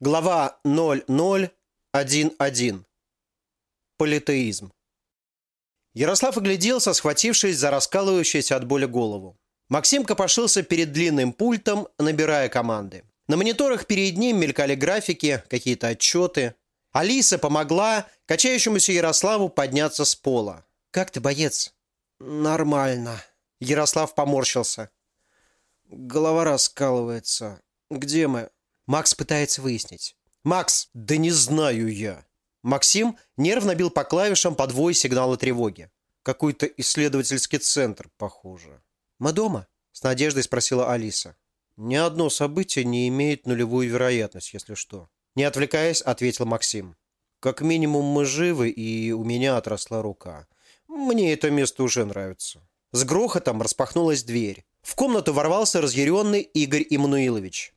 Глава 0011. Политеизм. Ярослав огляделся, схватившись за раскалывающуюся от боли голову. Максим копошился перед длинным пультом, набирая команды. На мониторах перед ним мелькали графики, какие-то отчеты. Алиса помогла качающемуся Ярославу подняться с пола. «Как ты, боец?» «Нормально». Ярослав поморщился. «Голова раскалывается. Где мы?» Макс пытается выяснить. «Макс, да не знаю я». Максим нервно бил по клавишам подвой сигнала тревоги. Какой-то исследовательский центр, похоже. «Мы дома?» – с надеждой спросила Алиса. «Ни одно событие не имеет нулевую вероятность, если что». Не отвлекаясь, ответил Максим. «Как минимум мы живы, и у меня отросла рука. Мне это место уже нравится». С грохотом распахнулась дверь. В комнату ворвался разъяренный Игорь Иммануилович.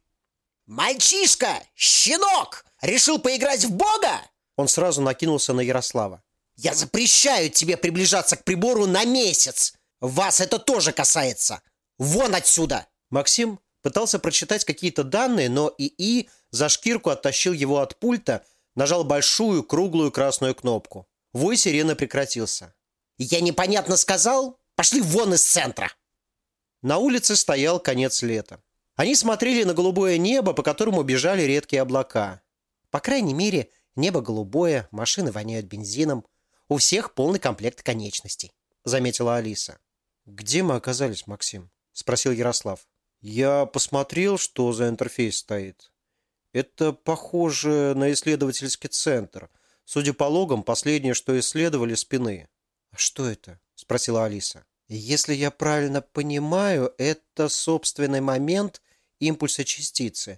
«Мальчишка! Щенок! Решил поиграть в Бога?» Он сразу накинулся на Ярослава. «Я запрещаю тебе приближаться к прибору на месяц! Вас это тоже касается! Вон отсюда!» Максим пытался прочитать какие-то данные, но ИИ за шкирку оттащил его от пульта, нажал большую круглую красную кнопку. Вой сирены прекратился. «Я непонятно сказал? Пошли вон из центра!» На улице стоял конец лета. Они смотрели на голубое небо, по которому бежали редкие облака. По крайней мере, небо голубое, машины воняют бензином. У всех полный комплект конечностей, заметила Алиса. «Где мы оказались, Максим?» – спросил Ярослав. «Я посмотрел, что за интерфейс стоит. Это похоже на исследовательский центр. Судя по логам, последнее, что исследовали, спины». «А что это?» – спросила Алиса. Если я правильно понимаю, это собственный момент импульса частицы.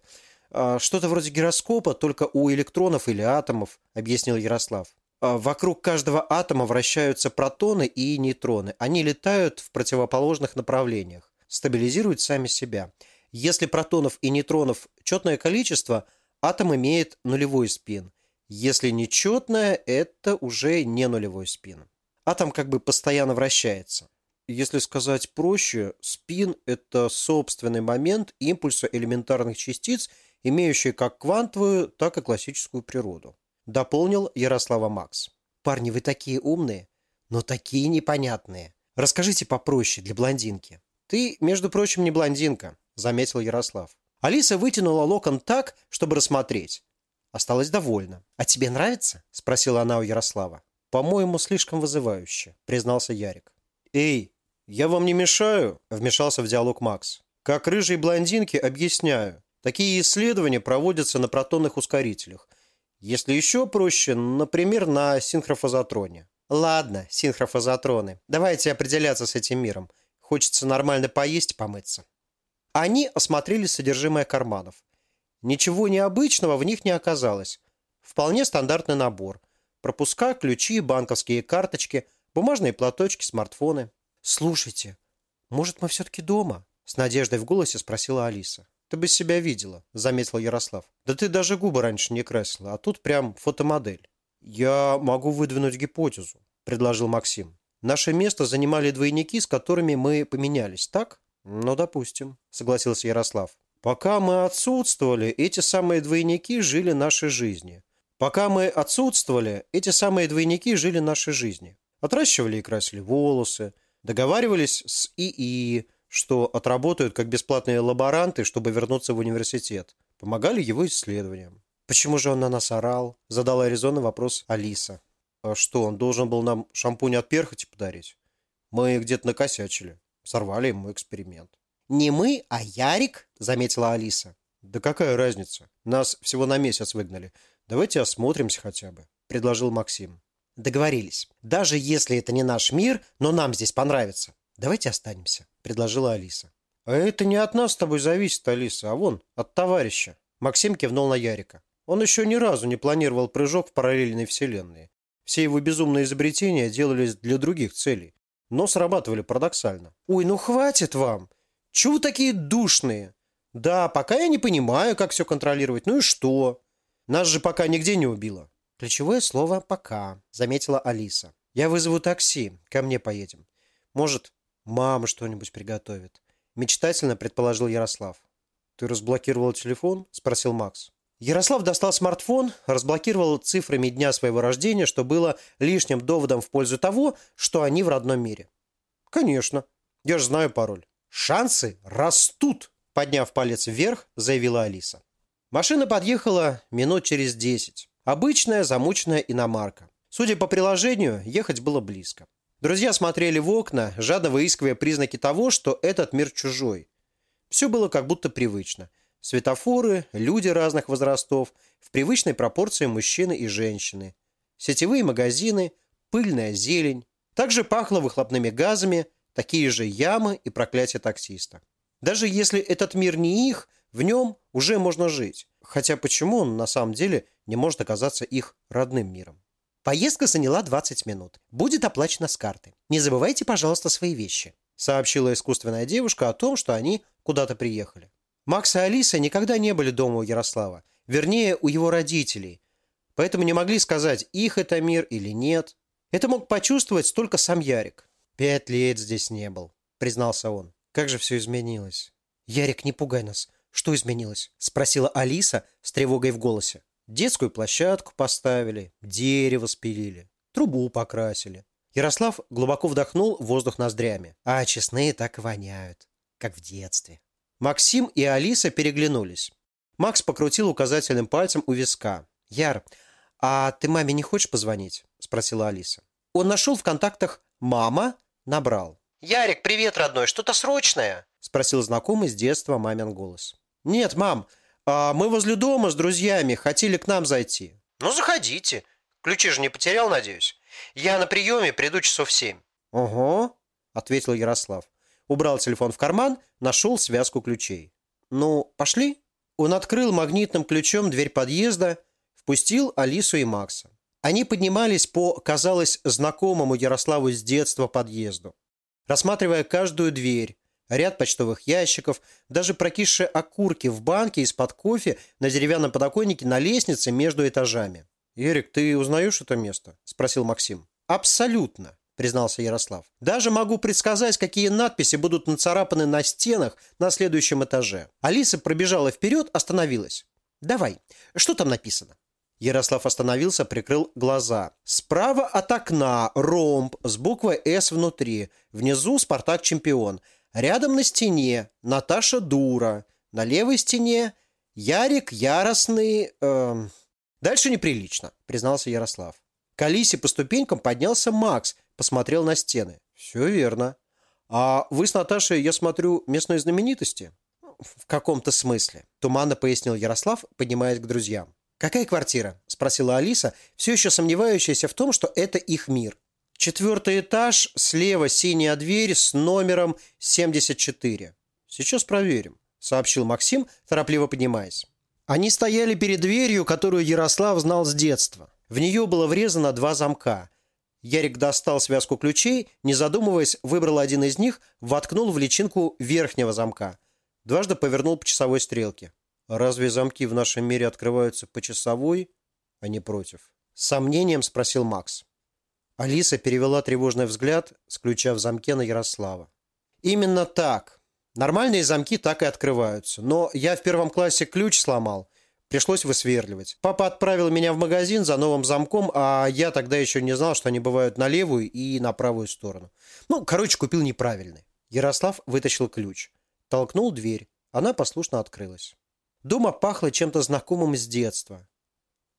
А, что-то вроде гироскопа, только у электронов или атомов, объяснил Ярослав. А, вокруг каждого атома вращаются протоны и нейтроны. Они летают в противоположных направлениях, стабилизируют сами себя. Если протонов и нейтронов четное количество, атом имеет нулевой спин. Если нечетное, это уже не нулевой спин. Атом как бы постоянно вращается. Если сказать проще, спин – это собственный момент импульса элементарных частиц, имеющий как квантовую, так и классическую природу. Дополнил Ярослава Макс. Парни, вы такие умные, но такие непонятные. Расскажите попроще для блондинки. Ты, между прочим, не блондинка, заметил Ярослав. Алиса вытянула локон так, чтобы рассмотреть. Осталась довольна. «А тебе нравится?» – спросила она у Ярослава. «По-моему, слишком вызывающе», – признался Ярик. «Эй, «Я вам не мешаю», – вмешался в диалог Макс. «Как рыжие блондинки объясняю. Такие исследования проводятся на протонных ускорителях. Если еще проще, например, на синхрофазотроне». «Ладно, синхрофазотроны. Давайте определяться с этим миром. Хочется нормально поесть и помыться». Они осмотрели содержимое карманов. Ничего необычного в них не оказалось. Вполне стандартный набор. Пропуска, ключи, банковские карточки, бумажные платочки, смартфоны. «Слушайте, может, мы все-таки дома?» С надеждой в голосе спросила Алиса. «Ты бы себя видела», — заметил Ярослав. «Да ты даже губы раньше не красила, а тут прям фотомодель». «Я могу выдвинуть гипотезу», — предложил Максим. «Наше место занимали двойники, с которыми мы поменялись, так?» «Ну, допустим», — согласился Ярослав. «Пока мы отсутствовали, эти самые двойники жили нашей жизни. Пока мы отсутствовали, эти самые двойники жили нашей жизни. Отращивали и красили волосы, Договаривались с ИИ, что отработают как бесплатные лаборанты, чтобы вернуться в университет. Помогали его исследованиям. «Почему же он на нас орал?» – задала резонный вопрос Алиса. «А что, он должен был нам шампунь от перхоти подарить? Мы где-то накосячили. Сорвали ему эксперимент». «Не мы, а Ярик», – заметила Алиса. «Да какая разница? Нас всего на месяц выгнали. Давайте осмотримся хотя бы», – предложил Максим. Договорились. Даже если это не наш мир, но нам здесь понравится. Давайте останемся, предложила Алиса. А это не от нас с тобой зависит, Алиса, а вон, от товарища. Максим кивнул на Ярика. Он еще ни разу не планировал прыжок в параллельные вселенные. Все его безумные изобретения делались для других целей, но срабатывали парадоксально. «Ой, ну хватит вам! Чего вы такие душные? Да, пока я не понимаю, как все контролировать. Ну и что? Нас же пока нигде не убило. «Ключевое слово «пока», — заметила Алиса. «Я вызову такси, ко мне поедем. Может, мама что-нибудь приготовит». Мечтательно предположил Ярослав. «Ты разблокировал телефон?» – спросил Макс. Ярослав достал смартфон, разблокировал цифрами дня своего рождения, что было лишним доводом в пользу того, что они в родном мире. «Конечно. Я же знаю пароль». «Шансы растут!» – подняв палец вверх, заявила Алиса. Машина подъехала минут через десять. Обычная замученная иномарка. Судя по приложению, ехать было близко. Друзья смотрели в окна, жадно выискивая признаки того, что этот мир чужой. Все было как будто привычно – Светофоры, люди разных возрастов, в привычной пропорции мужчины и женщины. Сетевые магазины, пыльная зелень. Также пахло выхлопными газами, такие же ямы и проклятие таксиста. Даже если этот мир не их, в нем уже можно жить. Хотя почему он на самом деле не может оказаться их родным миром? Поездка заняла 20 минут. Будет оплачена с карты. Не забывайте, пожалуйста, свои вещи», сообщила искусственная девушка о том, что они куда-то приехали. Макс и Алиса никогда не были дома у Ярослава. Вернее, у его родителей. Поэтому не могли сказать, их это мир или нет. Это мог почувствовать только сам Ярик. «Пять лет здесь не был», — признался он. «Как же все изменилось». «Ярик, не пугай нас. Что изменилось?» — спросила Алиса с тревогой в голосе. Детскую площадку поставили, дерево спилили, трубу покрасили. Ярослав глубоко вдохнул воздух ноздрями. А честные так и воняют, как в детстве. Максим и Алиса переглянулись. Макс покрутил указательным пальцем у виска. «Яр, а ты маме не хочешь позвонить?» – спросила Алиса. Он нашел в контактах «мама», набрал. «Ярик, привет, родной, что-то срочное?» – спросил знакомый с детства мамин голос. «Нет, мам, а мы возле дома с друзьями, хотели к нам зайти». «Ну, заходите. Ключи же не потерял, надеюсь. Я на приеме, приду часов семь». «Ого», – ответил Ярослав убрал телефон в карман, нашел связку ключей. «Ну, пошли?» Он открыл магнитным ключом дверь подъезда, впустил Алису и Макса. Они поднимались по, казалось, знакомому Ярославу с детства подъезду. Рассматривая каждую дверь, ряд почтовых ящиков, даже прокисшие окурки в банке из-под кофе на деревянном подоконнике на лестнице между этажами. «Эрик, ты узнаешь это место?» – спросил Максим. «Абсолютно признался Ярослав. «Даже могу предсказать, какие надписи будут нацарапаны на стенах на следующем этаже». Алиса пробежала вперед, остановилась. «Давай, что там написано?» Ярослав остановился, прикрыл глаза. Справа от окна ромб с буквой «С» внутри. Внизу «Спартак чемпион». Рядом на стене «Наташа дура». На левой стене «Ярик яростный...» эм... «Дальше неприлично», признался Ярослав. К Алисе по ступенькам поднялся Макс, посмотрел на стены. «Все верно. А вы с Наташей, я смотрю, местные знаменитости?» «В каком-то смысле», – туманно пояснил Ярослав, поднимаясь к друзьям. «Какая квартира?» – спросила Алиса, все еще сомневающаяся в том, что это их мир. «Четвертый этаж, слева синяя дверь с номером 74». «Сейчас проверим», – сообщил Максим, торопливо поднимаясь. Они стояли перед дверью, которую Ярослав знал с детства. В нее было врезано два замка. Ярик достал связку ключей, не задумываясь, выбрал один из них, воткнул в личинку верхнего замка. Дважды повернул по часовой стрелке. «Разве замки в нашем мире открываются по часовой, а не против?» С сомнением спросил Макс. Алиса перевела тревожный взгляд с ключа в замке на Ярослава. «Именно так. Нормальные замки так и открываются. Но я в первом классе ключ сломал. Пришлось высверливать. Папа отправил меня в магазин за новым замком, а я тогда еще не знал, что они бывают на левую и на правую сторону. Ну, короче, купил неправильный. Ярослав вытащил ключ. Толкнул дверь. Она послушно открылась. Дома пахло чем-то знакомым с детства.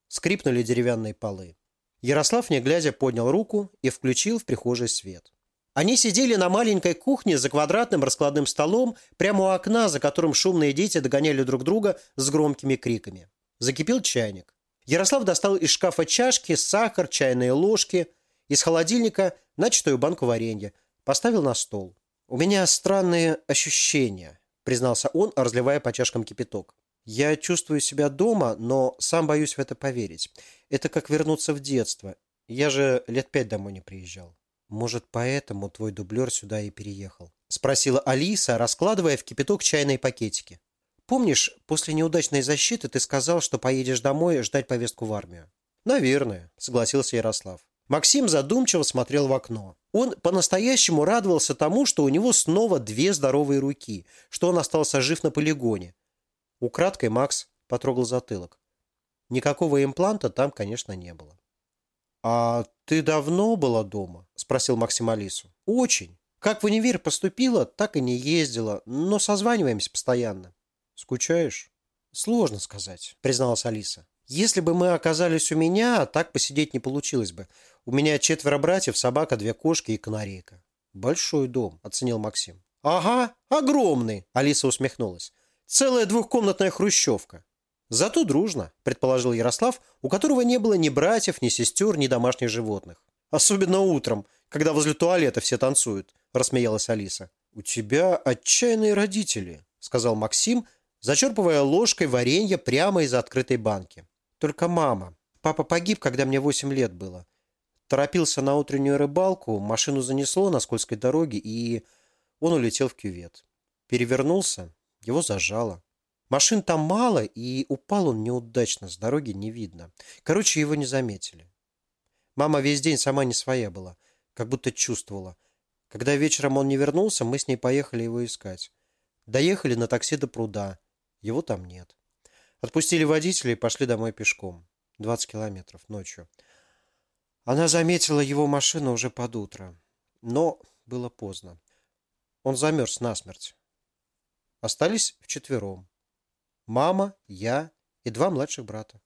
Скрипнули деревянные полы. Ярослав, не глядя, поднял руку и включил в прихожей свет. Они сидели на маленькой кухне за квадратным раскладным столом прямо у окна, за которым шумные дети догоняли друг друга с громкими криками. Закипел чайник. Ярослав достал из шкафа чашки, сахар, чайные ложки, из холодильника начатую банку варенья, поставил на стол. «У меня странные ощущения», – признался он, разливая по чашкам кипяток. «Я чувствую себя дома, но сам боюсь в это поверить. Это как вернуться в детство. Я же лет пять домой не приезжал». «Может, поэтому твой дублер сюда и переехал?» – спросила Алиса, раскладывая в кипяток чайные пакетики. «Помнишь, после неудачной защиты ты сказал, что поедешь домой ждать повестку в армию?» «Наверное», – согласился Ярослав. Максим задумчиво смотрел в окно. Он по-настоящему радовался тому, что у него снова две здоровые руки, что он остался жив на полигоне. Украдкой Макс потрогал затылок. Никакого импланта там, конечно, не было. «А ты давно была дома?» – спросил Максим Алису. «Очень. Как в универ поступила, так и не ездила, но созваниваемся постоянно». «Скучаешь?» «Сложно сказать», – призналась Алиса. «Если бы мы оказались у меня, так посидеть не получилось бы. У меня четверо братьев, собака, две кошки и канарейка». «Большой дом», – оценил Максим. «Ага, огромный», – Алиса усмехнулась. «Целая двухкомнатная хрущевка». «Зато дружно», – предположил Ярослав, у которого не было ни братьев, ни сестер, ни домашних животных. «Особенно утром, когда возле туалета все танцуют», – рассмеялась Алиса. «У тебя отчаянные родители», – сказал Максим, зачерпывая ложкой варенье прямо из открытой банки. «Только мама. Папа погиб, когда мне восемь лет было. Торопился на утреннюю рыбалку, машину занесло на скользкой дороге, и он улетел в кювет. Перевернулся, его зажало. Машин там мало, и упал он неудачно, с дороги не видно. Короче, его не заметили. Мама весь день сама не своя была, как будто чувствовала. Когда вечером он не вернулся, мы с ней поехали его искать. Доехали на такси до пруда. Его там нет. Отпустили водителя и пошли домой пешком. 20 километров ночью. Она заметила его машину уже под утро. Но было поздно. Он замерз насмерть. Остались вчетвером. Мама, я и два младших брата.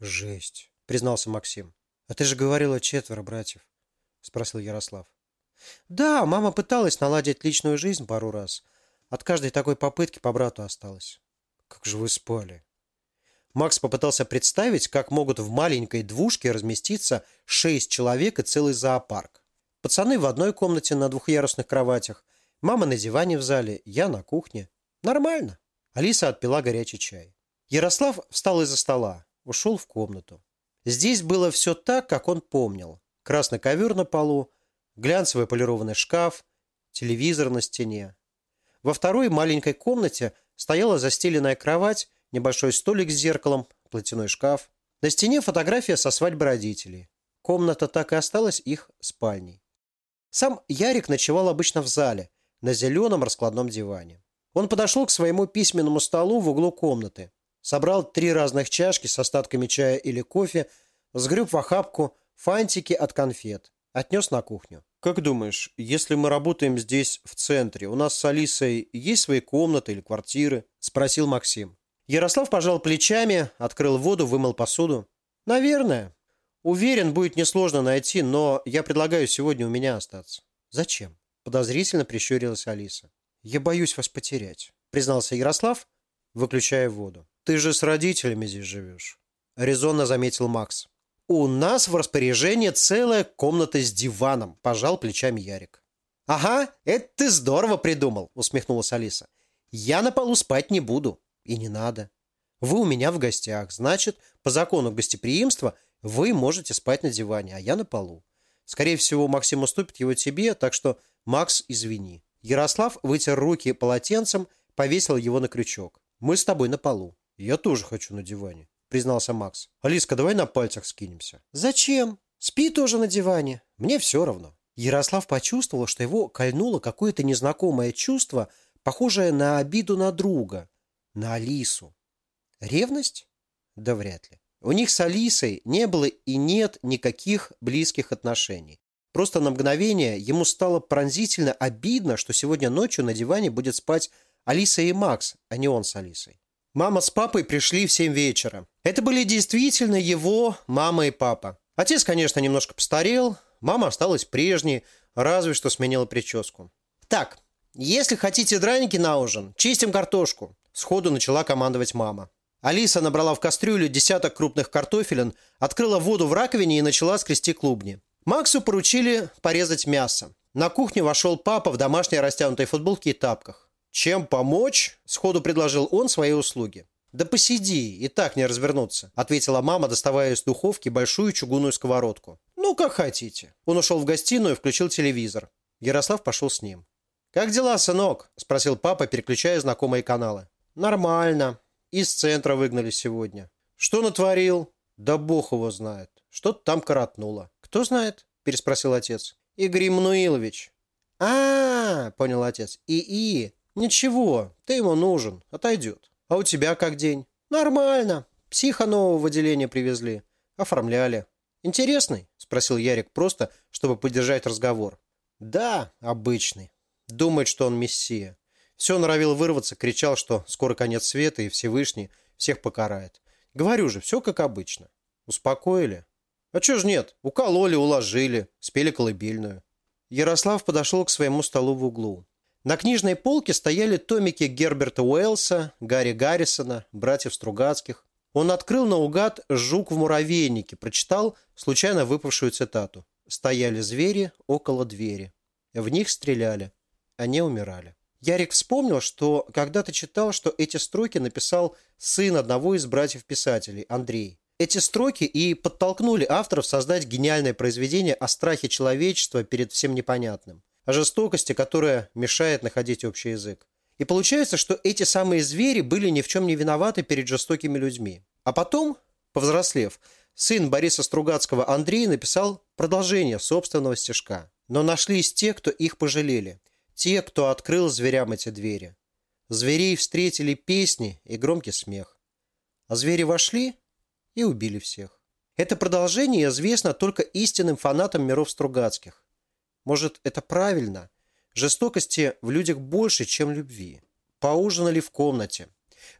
Жесть, признался Максим. А ты же говорила четверо братьев, спросил Ярослав. Да, мама пыталась наладить личную жизнь пару раз. От каждой такой попытки по брату осталось. Как же вы спали? Макс попытался представить, как могут в маленькой двушке разместиться шесть человек и целый зоопарк. Пацаны в одной комнате на двухъярусных кроватях, мама на диване в зале, я на кухне. Нормально. Алиса отпила горячий чай. Ярослав встал из-за стола, ушел в комнату. Здесь было все так, как он помнил. Красный ковер на полу, глянцевый полированный шкаф, телевизор на стене. Во второй маленькой комнате стояла застеленная кровать, небольшой столик с зеркалом, платяной шкаф. На стене фотография со свадьбы родителей. Комната так и осталась их спальней. Сам Ярик ночевал обычно в зале, на зеленом раскладном диване. Он подошел к своему письменному столу в углу комнаты, собрал три разных чашки с остатками чая или кофе, сгреб в охапку фантики от конфет, отнес на кухню. «Как думаешь, если мы работаем здесь, в центре, у нас с Алисой есть свои комнаты или квартиры?» – спросил Максим. Ярослав пожал плечами, открыл воду, вымыл посуду. «Наверное. Уверен, будет несложно найти, но я предлагаю сегодня у меня остаться». «Зачем?» – подозрительно прищурилась Алиса. «Я боюсь вас потерять», — признался Ярослав, выключая воду. «Ты же с родителями здесь живешь», — резонно заметил Макс. «У нас в распоряжении целая комната с диваном», – пожал плечами Ярик. «Ага, это ты здорово придумал», – усмехнулась Алиса. «Я на полу спать не буду. И не надо. Вы у меня в гостях, значит, по закону гостеприимства вы можете спать на диване, а я на полу. Скорее всего, Максим уступит его тебе, так что, Макс, извини». Ярослав вытер руки полотенцем, повесил его на крючок. «Мы с тобой на полу». «Я тоже хочу на диване», — признался Макс. «Алиска, давай на пальцах скинемся». «Зачем? Спи тоже на диване. Мне все равно». Ярослав почувствовал, что его кольнуло какое-то незнакомое чувство, похожее на обиду на друга, на Алису. Ревность? Да вряд ли. У них с Алисой не было и нет никаких близких отношений. Просто на мгновение ему стало пронзительно обидно, что сегодня ночью на диване будет спать Алиса и Макс, а не он с Алисой. Мама с папой пришли в семь вечера. Это были действительно его мама и папа. Отец, конечно, немножко постарел, мама осталась прежней, разве что сменила прическу. «Так, если хотите драники на ужин, чистим картошку», – сходу начала командовать мама. Алиса набрала в кастрюлю десяток крупных картофелин, открыла воду в раковине и начала скрести клубни. Максу поручили порезать мясо. На кухню вошел папа в домашней растянутой футболке и тапках. «Чем помочь?» – сходу предложил он свои услуги. «Да посиди, и так не развернуться», – ответила мама, доставая из духовки большую чугунную сковородку. «Ну, как хотите». Он ушел в гостиную и включил телевизор. Ярослав пошел с ним. «Как дела, сынок?» – спросил папа, переключая знакомые каналы. «Нормально. Из центра выгнали сегодня». «Что натворил?» «Да бог его знает. Что-то там коротнуло». «Кто знает?» – переспросил отец. «Игорь Мануилович». А, -а, а понял отец. «И-и. Ничего, ты ему нужен. Отойдет. А у тебя как день?» «Нормально. Психа нового в отделение привезли. Оформляли. «Интересный?» – спросил Ярик просто, чтобы поддержать разговор. «Да, обычный. Думает, что он мессия. Все норовил вырваться, кричал, что скоро конец света и Всевышний всех покарает. Говорю же, все как обычно. Успокоили? А че ж нет? Укололи, уложили, спели колыбельную. Ярослав подошел к своему столу в углу. На книжной полке стояли томики Герберта Уэллса, Гарри Гаррисона, братьев Стругацких. Он открыл наугад «Жук в муравейнике», прочитал случайно выпавшую цитату. «Стояли звери около двери. В них стреляли. Они умирали». Ярик вспомнил, что когда-то читал, что эти строки написал сын одного из братьев-писателей, Андрей. Эти строки и подтолкнули авторов создать гениальное произведение о страхе человечества перед всем непонятным, о жестокости, которая мешает находить общий язык. И получается, что эти самые звери были ни в чем не виноваты перед жестокими людьми. А потом, повзрослев, сын Бориса Стругацкого Андрей написал продолжение собственного стишка. Но нашлись те, кто их пожалели – те, кто открыл зверям эти двери. Зверей встретили песни и громкий смех. А звери вошли и убили всех. Это продолжение известно только истинным фанатам миров Стругацких. Может, это правильно? Жестокости в людях больше, чем любви. Поужинали в комнате.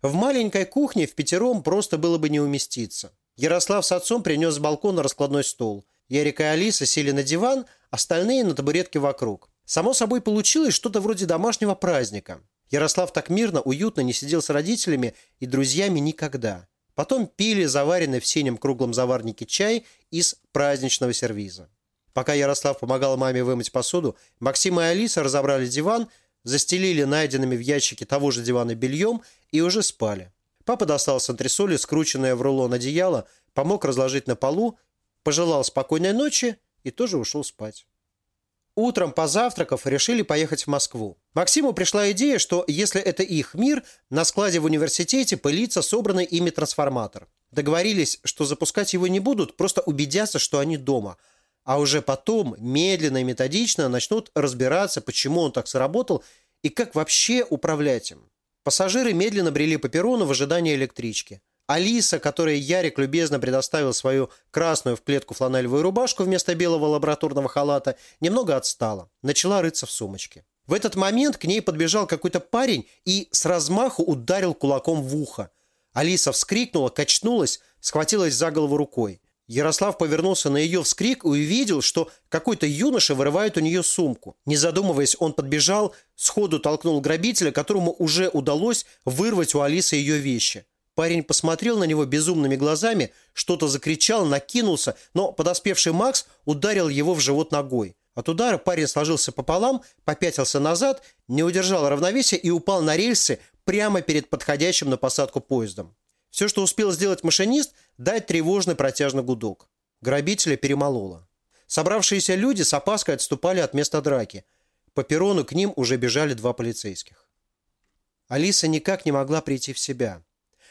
В маленькой кухне в пятером просто было бы не уместиться. Ярослав с отцом принес с балкона раскладной стол. Ярик и Алиса сели на диван, остальные на табуретке вокруг. Само собой получилось что-то вроде домашнего праздника. Ярослав так мирно, уютно не сидел с родителями и друзьями никогда. Потом пили заваренный в синем круглом заварнике чай из праздничного сервиза. Пока Ярослав помогал маме вымыть посуду, Максим и Алиса разобрали диван, застелили найденными в ящике того же дивана бельем и уже спали. Папа достал с антресоли скрученное в рулон одеяло, помог разложить на полу, пожелал спокойной ночи и тоже ушел спать. Утром, позавтракав, решили поехать в Москву. Максиму пришла идея, что если это их мир, на складе в университете пылится собранный ими трансформатор. Договорились, что запускать его не будут, просто убедятся, что они дома. А уже потом, медленно и методично, начнут разбираться, почему он так сработал и как вообще управлять им. Пассажиры медленно брели по перрону в ожидании электрички. Алиса, которой Ярик любезно предоставил свою красную в клетку фланелевую рубашку вместо белого лабораторного халата, немного отстала. Начала рыться в сумочке. В этот момент к ней подбежал какой-то парень и с размаху ударил кулаком в ухо. Алиса вскрикнула, качнулась, схватилась за голову рукой. Ярослав повернулся на ее вскрик и увидел, что какой-то юноша вырывает у нее сумку. Не задумываясь, он подбежал, сходу толкнул грабителя, которому уже удалось вырвать у Алисы ее вещи. Парень посмотрел на него безумными глазами, что-то закричал, накинулся, но подоспевший Макс ударил его в живот ногой. От удара парень сложился пополам, попятился назад, не удержал равновесия и упал на рельсы прямо перед подходящим на посадку поездом. Все, что успел сделать машинист, дать тревожный протяжный гудок. Грабителя перемололо. Собравшиеся люди с опаской отступали от места драки. По перрону к ним уже бежали два полицейских. Алиса никак не могла прийти в себя.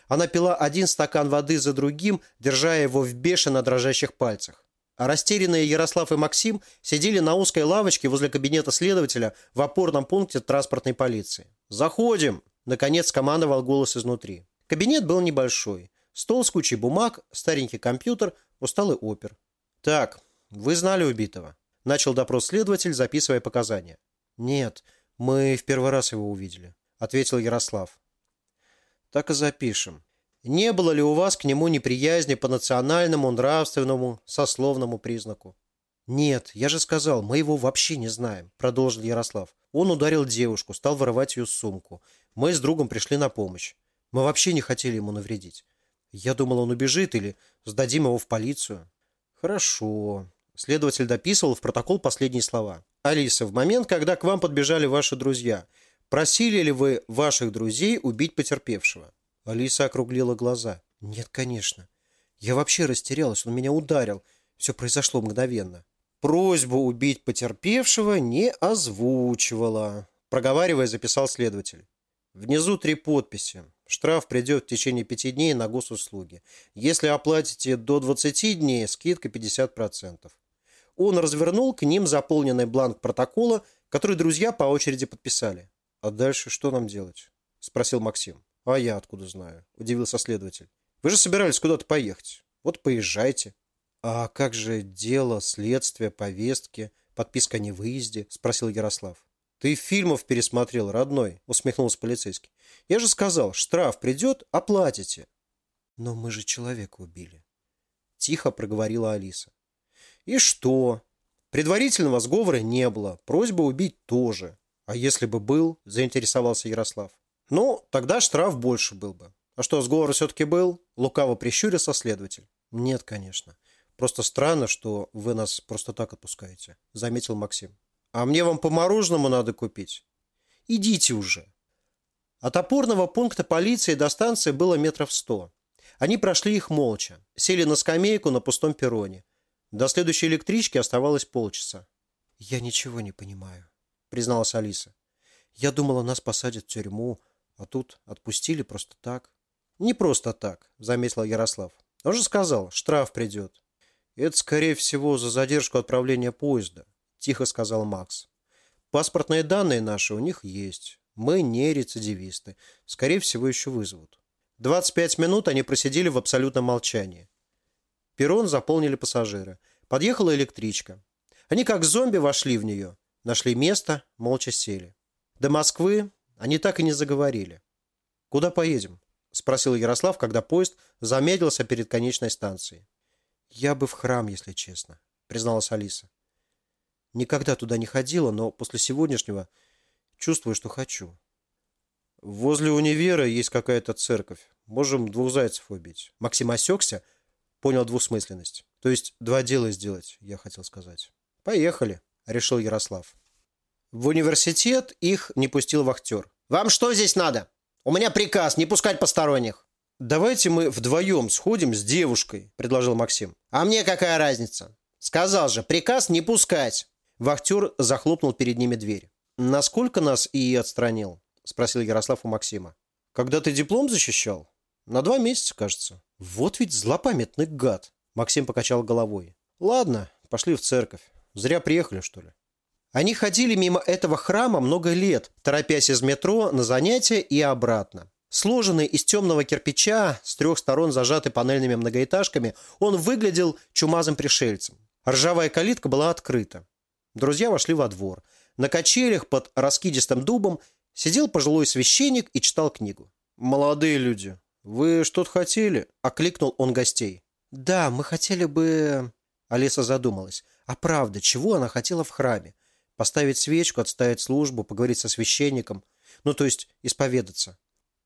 Она пила один стакан воды за другим, держа его в бешено дрожащих пальцах. А растерянные Ярослав и Максим сидели на узкой лавочке возле кабинета следователя в опорном пункте транспортной полиции. «Заходим!» – наконец командовал голос изнутри. Кабинет был небольшой. Стол с кучей бумаг, старенький компьютер, усталый опер. «Так, вы знали убитого?» – начал допрос следователь, записывая показания. «Нет, мы в первый раз его увидели», – ответил Ярослав так и запишем. Не было ли у вас к нему неприязни по национальному, нравственному, сословному признаку? «Нет, я же сказал, мы его вообще не знаем», – продолжил Ярослав. Он ударил девушку, стал вырывать ее сумку. Мы с другом пришли на помощь. Мы вообще не хотели ему навредить. Я думал, он убежит или сдадим его в полицию. Хорошо. Следователь дописывал в протокол последние слова. Алиса, в момент, когда к вам подбежали ваши друзья – Просили ли вы ваших друзей убить потерпевшего? Алиса округлила глаза. Нет, конечно. Я вообще растерялась, он меня ударил. Все произошло мгновенно. Просьбу убить потерпевшего не озвучивала. Проговаривая, записал следователь. Внизу три подписи. Штраф придет в течение пяти дней на госуслуги. Если оплатите до 20 дней, скидка 50%. Он развернул к ним заполненный бланк протокола, который друзья по очереди подписали. «А дальше что нам делать?» – спросил Максим. «А я откуда знаю?» – удивился следователь. Вы же собирались куда-то поехать. Вот поезжайте. А как же дело, следствие, повестки, подписка о невыезде? Спросил Ярослав. Ты фильмов пересмотрел, родной, усмехнулся полицейский. Я же сказал, штраф придет, оплатите. Но мы же человека убили. Тихо проговорила Алиса. И что? Предварительного сговора не было, просьба убить тоже. А если бы был, заинтересовался Ярослав. Ну, тогда штраф больше был бы. А что, сговор все-таки был? Лукаво прищурился следователь. Нет, конечно. Просто странно, что вы нас просто так отпускаете, заметил Максим. А мне вам по мороженому надо купить. Идите уже. От опорного пункта полиции до станции было метров сто. Они прошли их молча, сели на скамейку на пустом перроне. До следующей электрички оставалось полчаса. «Я ничего не понимаю», — призналась Алиса. «Я думала, нас посадят в тюрьму, а тут отпустили просто так». «Не просто так», — заметил Ярослав. «Он же сказал, штраф придет». «Это, скорее всего, за задержку отправления поезда», — тихо сказал Макс. «Паспортные данные наши у них есть. Мы не рецидивисты. Скорее всего, еще вызовут». 25 минут они просидели в абсолютном молчании. Перрон заполнили пассажиры. Подъехала электричка. Они как зомби вошли в нее. Нашли место, молча сели. До Москвы они так и не заговорили. «Куда поедем?» – спросил Ярослав, когда поезд замедлился перед конечной станцией. «Я бы в храм, если честно», – призналась Алиса. «Никогда туда не ходила, но после сегодняшнего чувствую, что хочу». «Возле универа есть какая-то церковь. Можем двух зайцев убить». Максим осекся, понял двусмысленность. То есть два дела сделать, я хотел сказать. «Поехали», – решил Ярослав. В университет их не пустил вахтер. «Вам что здесь надо? У меня приказ не пускать посторонних». «Давайте мы вдвоем сходим с девушкой», – предложил Максим. «А мне какая разница? Сказал же, приказ не пускать». Вахтер захлопнул перед ними дверь. «Насколько нас и отстранил?» – спросил Ярослав у Максима. «Когда ты диплом защищал?» «На два месяца, кажется». «Вот ведь злопамятный гад!» Максим покачал головой. «Ладно, пошли в церковь. Зря приехали, что ли?» Они ходили мимо этого храма много лет, торопясь из метро на занятия и обратно. Сложенный из темного кирпича, с трех сторон зажатый панельными многоэтажками, он выглядел чумазым пришельцем. Ржавая калитка была открыта. Друзья вошли во двор. На качелях под раскидистым дубом Сидел пожилой священник и читал книгу. «Молодые люди, вы что-то хотели?» – окликнул он гостей. «Да, мы хотели бы...» Алиса задумалась. «А правда, чего она хотела в храме? Поставить свечку, отставить службу, поговорить со священником? Ну, то есть, исповедаться.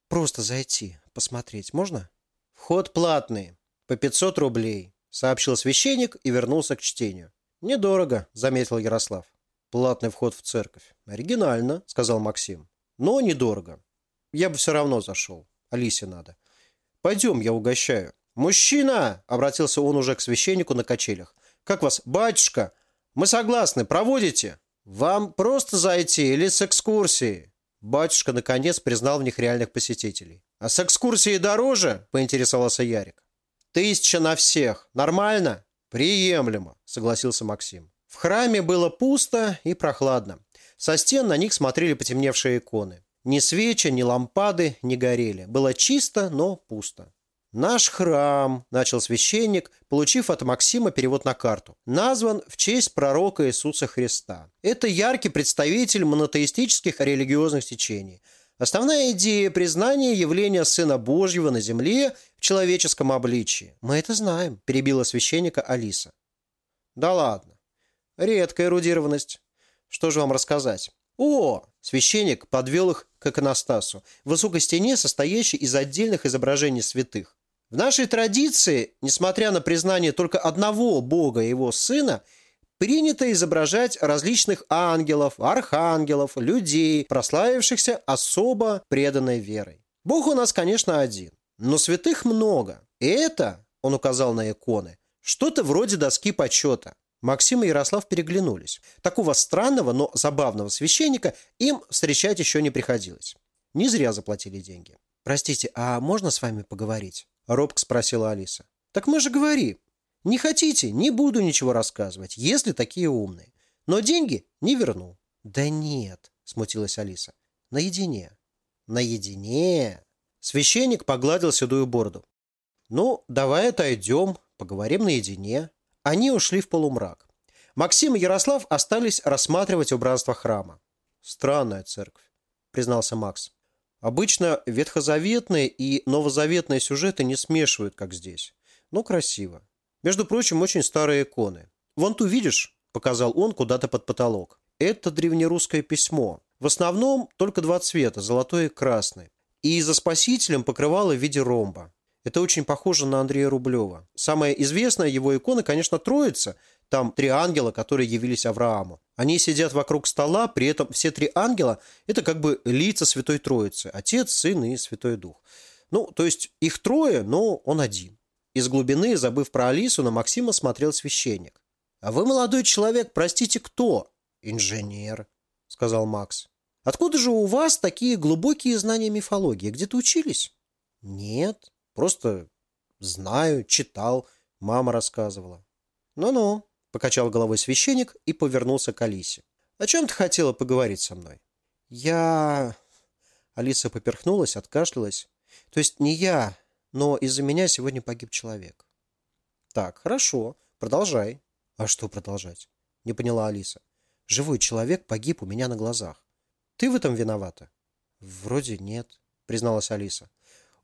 Просто зайти, посмотреть можно?» «Вход платный, по 500 рублей», – сообщил священник и вернулся к чтению. «Недорого», – заметил Ярослав. «Платный вход в церковь. Оригинально», – сказал Максим. Но недорого. Я бы все равно зашел. Алисе надо. Пойдем, я угощаю. «Мужчина!» – обратился он уже к священнику на качелях. «Как вас, батюшка? Мы согласны. Проводите?» «Вам просто зайти или с экскурсией?» Батюшка, наконец, признал в них реальных посетителей. «А с экскурсией дороже?» – поинтересовался Ярик. «Тысяча на всех. Нормально?» «Приемлемо», – согласился Максим. В храме было пусто и прохладно. Со стен на них смотрели потемневшие иконы. Ни свечи, ни лампады не горели. Было чисто, но пусто. «Наш храм», – начал священник, получив от Максима перевод на карту, назван в честь пророка Иисуса Христа. Это яркий представитель монотеистических религиозных течений. Основная идея – признания явления Сына Божьего на земле в человеческом обличии. «Мы это знаем», – перебила священника Алиса. «Да ладно. Редкая эрудированность. Что же вам рассказать? О! Священник подвел их к иконостасу, высокой стене, состоящей из отдельных изображений святых. В нашей традиции, несмотря на признание только одного Бога и его Сына, принято изображать различных ангелов, архангелов, людей, прославившихся особо преданной верой. Бог у нас, конечно, один, но святых много. И это, он указал на иконы, что-то вроде доски почета. Максим и Ярослав переглянулись. Такого странного, но забавного священника им встречать еще не приходилось. Не зря заплатили деньги. «Простите, а можно с вами поговорить?» Робко спросила Алиса. «Так мы же говорим. Не хотите, не буду ничего рассказывать, если такие умные. Но деньги не верну». «Да нет», смутилась Алиса. «Наедине». «Наедине?» Священник погладил седую бороду. «Ну, давай отойдем, поговорим наедине». Они ушли в полумрак. Максим и Ярослав остались рассматривать убранство храма. «Странная церковь», — признался Макс. «Обычно ветхозаветные и новозаветные сюжеты не смешивают, как здесь. Но красиво. Между прочим, очень старые иконы. Вон ту видишь?» — показал он куда-то под потолок. «Это древнерусское письмо. В основном только два цвета, золотой и красный. И за спасителем покрывало в виде ромба. Это очень похоже на Андрея Рублева. Самая известная его икона, конечно, Троица. Там три ангела, которые явились Аврааму. Они сидят вокруг стола, при этом все три ангела – это как бы лица Святой Троицы. Отец, Сын и Святой Дух. Ну, то есть их трое, но он один. Из глубины, забыв про Алису, на Максима смотрел священник. «А вы, молодой человек, простите, кто?» «Инженер», — сказал Макс. «Откуда же у вас такие глубокие знания мифологии? Где-то учились?» «Нет, просто знаю, читал, мама рассказывала». «Ну-ну», — покачал головой священник и повернулся к Алисе. «О чем ты хотела поговорить со мной?» «Я...» Алиса поперхнулась, откашлялась. «То есть не я, но из-за меня сегодня погиб человек». «Так, хорошо, продолжай». «А что продолжать?» Не поняла Алиса. «Живой человек погиб у меня на глазах. Ты в этом виновата?» «Вроде нет», призналась Алиса.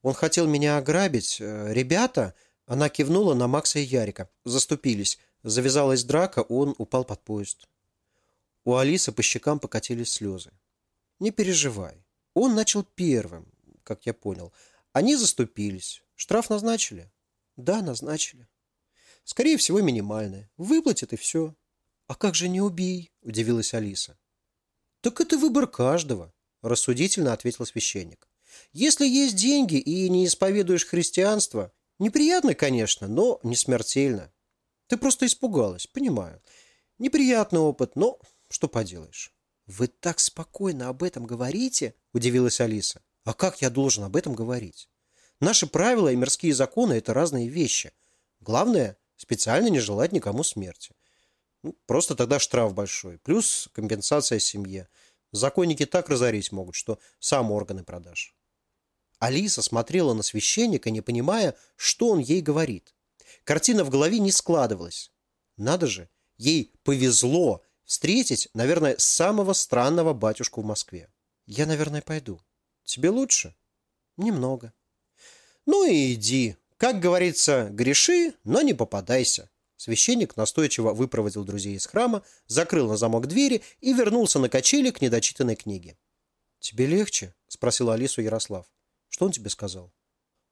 «Он хотел меня ограбить. Э, ребята...» Она кивнула на Макса и Ярика. Заступились. Завязалась драка, он упал под поезд. У Алисы по щекам покатились слезы. «Не переживай. Он начал первым, как я понял. Они заступились. Штраф назначили?» «Да, назначили». Скорее всего, минимальная. Выплатит и все. А как же не убей? Удивилась Алиса. Так это выбор каждого, рассудительно ответил священник. Если есть деньги и не исповедуешь христианство, неприятно, конечно, но не смертельно. Ты просто испугалась, понимаю. Неприятный опыт, но что поделаешь. Вы так спокойно об этом говорите, удивилась Алиса. А как я должен об этом говорить? Наши правила и мирские законы – это разные вещи. Главное Специально не желать никому смерти. Ну, просто тогда штраф большой. Плюс компенсация семье. Законники так разорить могут, что сам органы продашь. Алиса смотрела на священника, не понимая, что он ей говорит. Картина в голове не складывалась. Надо же, ей повезло встретить, наверное, самого странного батюшку в Москве. Я, наверное, пойду. Тебе лучше? Немного. Ну и иди, как говорится, греши, но не попадайся. Священник настойчиво выпроводил друзей из храма, закрыл на замок двери и вернулся на качели к недочитанной книге. «Тебе легче?» – спросил Алису Ярослав. «Что он тебе сказал?»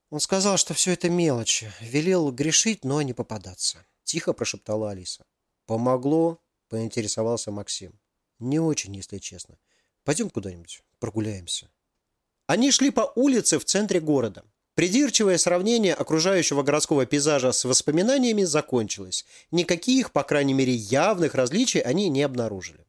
«Он сказал, что все это мелочи. Велел грешить, но не попадаться», – тихо прошептала Алиса. «Помогло?» – поинтересовался Максим. «Не очень, если честно. Пойдем куда-нибудь, прогуляемся». Они шли по улице в центре города. Придирчивое сравнение окружающего городского пейзажа с воспоминаниями закончилось. Никаких, по крайней мере, явных различий они не обнаружили.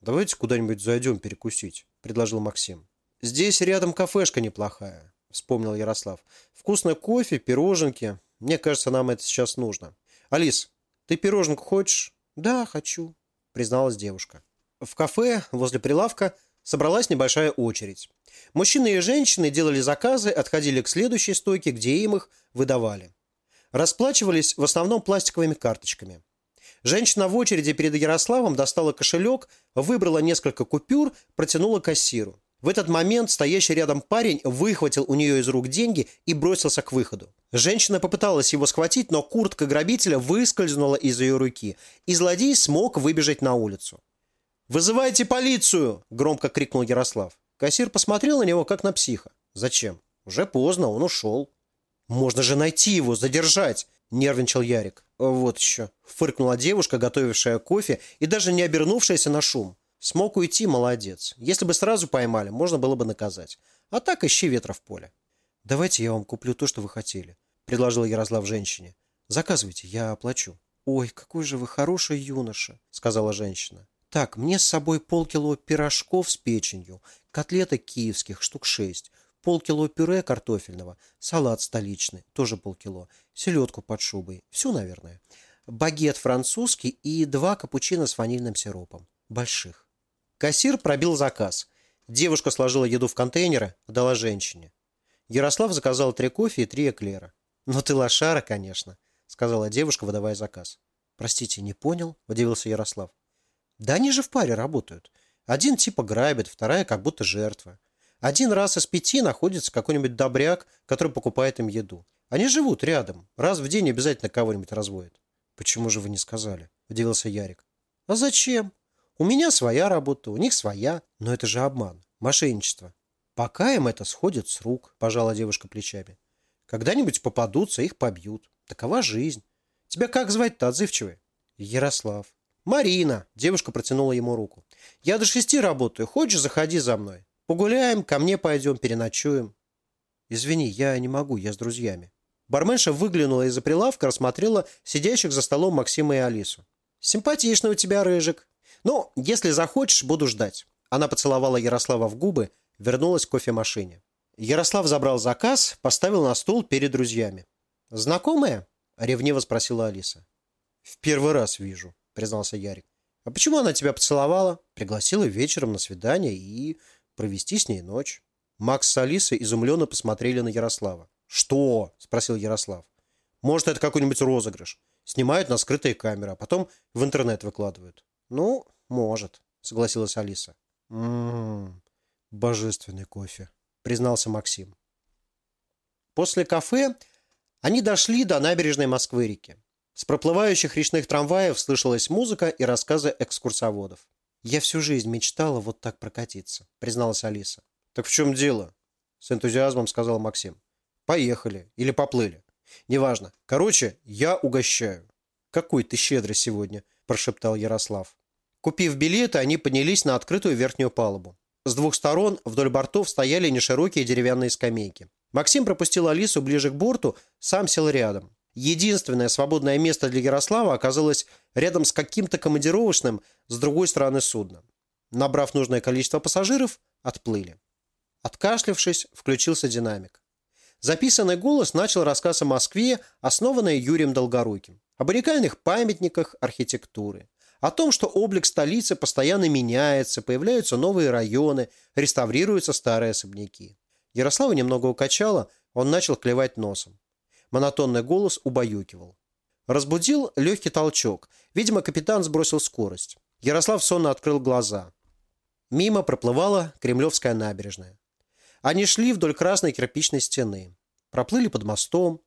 «Давайте куда-нибудь зайдем перекусить», – предложил Максим. «Здесь рядом кафешка неплохая», – вспомнил Ярослав. «Вкусный кофе, пироженки. Мне кажется, нам это сейчас нужно. Алис, ты пироженку хочешь?» «Да, хочу», – призналась девушка. В кафе возле прилавка собралась небольшая очередь. Мужчины и женщины делали заказы, отходили к следующей стойке, где им их выдавали. Расплачивались в основном пластиковыми карточками. Женщина в очереди перед Ярославом достала кошелек, выбрала несколько купюр, протянула кассиру. В этот момент стоящий рядом парень выхватил у нее из рук деньги и бросился к выходу. Женщина попыталась его схватить, но куртка грабителя выскользнула из ее руки, и злодей смог выбежать на улицу. «Вызывайте полицию!» – громко крикнул Ярослав. Кассир посмотрел на него, как на психа. Зачем? Уже поздно, он ушел. Можно же найти его, задержать, нервничал Ярик. Вот еще. Фыркнула девушка, готовившая кофе и даже не обернувшаяся на шум. Смог уйти, молодец. Если бы сразу поймали, можно было бы наказать. А так ищи ветра в поле. Давайте я вам куплю то, что вы хотели, предложил Ярослав женщине. Заказывайте, я оплачу. Ой, какой же вы хороший юноша, сказала женщина. Так, мне с собой полкило пирожков с печенью, котлеток киевских, штук шесть, полкило пюре картофельного, салат столичный, тоже полкило, селедку под шубой, все, наверное, багет французский и два капучино с ванильным сиропом. Больших. Кассир пробил заказ. Девушка сложила еду в контейнеры, отдала женщине. Ярослав заказал три кофе и три эклера. «Ну ты лошара, конечно», — сказала девушка, выдавая заказ. «Простите, не понял?» – удивился Ярослав. «Да они же в паре работают. Один типа грабит, вторая как будто жертва. Один раз из пяти находится какой-нибудь добряк, который покупает им еду. Они живут рядом. Раз в день обязательно кого-нибудь разводят». «Почему же вы не сказали?» – удивился Ярик. «А зачем? У меня своя работа, у них своя. Но это же обман, мошенничество. Пока им это сходит с рук», – пожала девушка плечами. «Когда-нибудь попадутся, их побьют. Такова жизнь. Тебя как звать-то, отзывчивый? Ярослав. Марина. Девушка протянула ему руку. Я до шести работаю. Хочешь, заходи за мной. Погуляем, ко мне пойдем, переночуем. Извини, я не могу, я с друзьями. Барменша выглянула из-за прилавка, рассмотрела сидящих за столом Максима и Алису. «Симпатичный у тебя, Рыжик. Ну, если захочешь, буду ждать». Она поцеловала Ярослава в губы, вернулась к кофемашине. Ярослав забрал заказ, поставил на стол перед друзьями. «Знакомая?» Ревниво спросила Алиса. «В первый раз вижу», признался Ярик. «А почему она тебя поцеловала?» Пригласила вечером на свидание и провести с ней ночь. Макс с Алисой изумленно посмотрели на Ярослава. «Что?» – спросил Ярослав. «Может, это какой-нибудь розыгрыш. Снимают на скрытые камеры, а потом в интернет выкладывают». «Ну, может», – согласилась Алиса. «Ммм, божественный кофе», – признался Максим. После кафе они дошли до набережной Москвы-реки. С проплывающих речных трамваев слышалась музыка и рассказы экскурсоводов. «Я всю жизнь мечтала вот так прокатиться», – призналась Алиса. «Так в чем дело?» – с энтузиазмом сказал Максим. «Поехали. Или поплыли. Неважно. Короче, я угощаю». «Какой ты щедрый сегодня», – прошептал Ярослав. Купив билеты, они поднялись на открытую верхнюю палубу. С двух сторон вдоль бортов стояли неширокие деревянные скамейки. Максим пропустил Алису ближе к борту, сам сел рядом. Единственное свободное место для Ярослава оказалось рядом с каким-то командировочным с другой стороны судна. Набрав нужное количество пассажиров, отплыли. Откашлявшись, включился динамик. Записанный голос начал рассказ о Москве, основанной Юрием Долгоруким, об уникальных памятниках архитектуры, о том, что облик столицы постоянно меняется, появляются новые районы, реставрируются старые особняки. Ярослава немного укачало, он начал клевать носом. Монотонный голос убаюкивал. Разбудил легкий толчок. Видимо, капитан сбросил скорость. Ярослав сонно открыл глаза. Мимо проплывала Кремлевская набережная. Они шли вдоль красной кирпичной стены. Проплыли под мостом.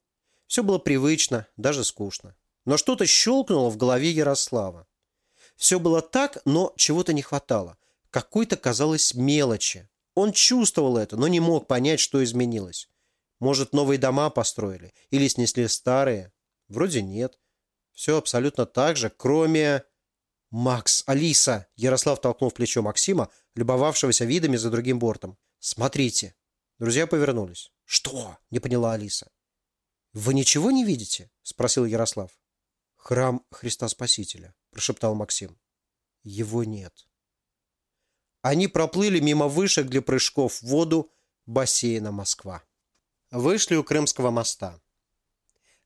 Все было привычно, даже скучно. Но что-то щелкнуло в голове Ярослава. Все было так, но чего-то не хватало. Какой-то, казалось, мелочи. Он чувствовал это, но не мог понять, что изменилось. Может, новые дома построили? Или снесли старые? Вроде нет. Все абсолютно так же, кроме... «Макс, Алиса!» Ярослав толкнул плечо Максима, любовавшегося видами за другим бортом. «Смотрите!» Друзья повернулись. «Что?» – не поняла Алиса. «Вы ничего не видите?» – спросил Ярослав. «Храм Христа Спасителя», – прошептал Максим. «Его нет». Они проплыли мимо вышек для прыжков в воду бассейна Москва. Вышли у Крымского моста.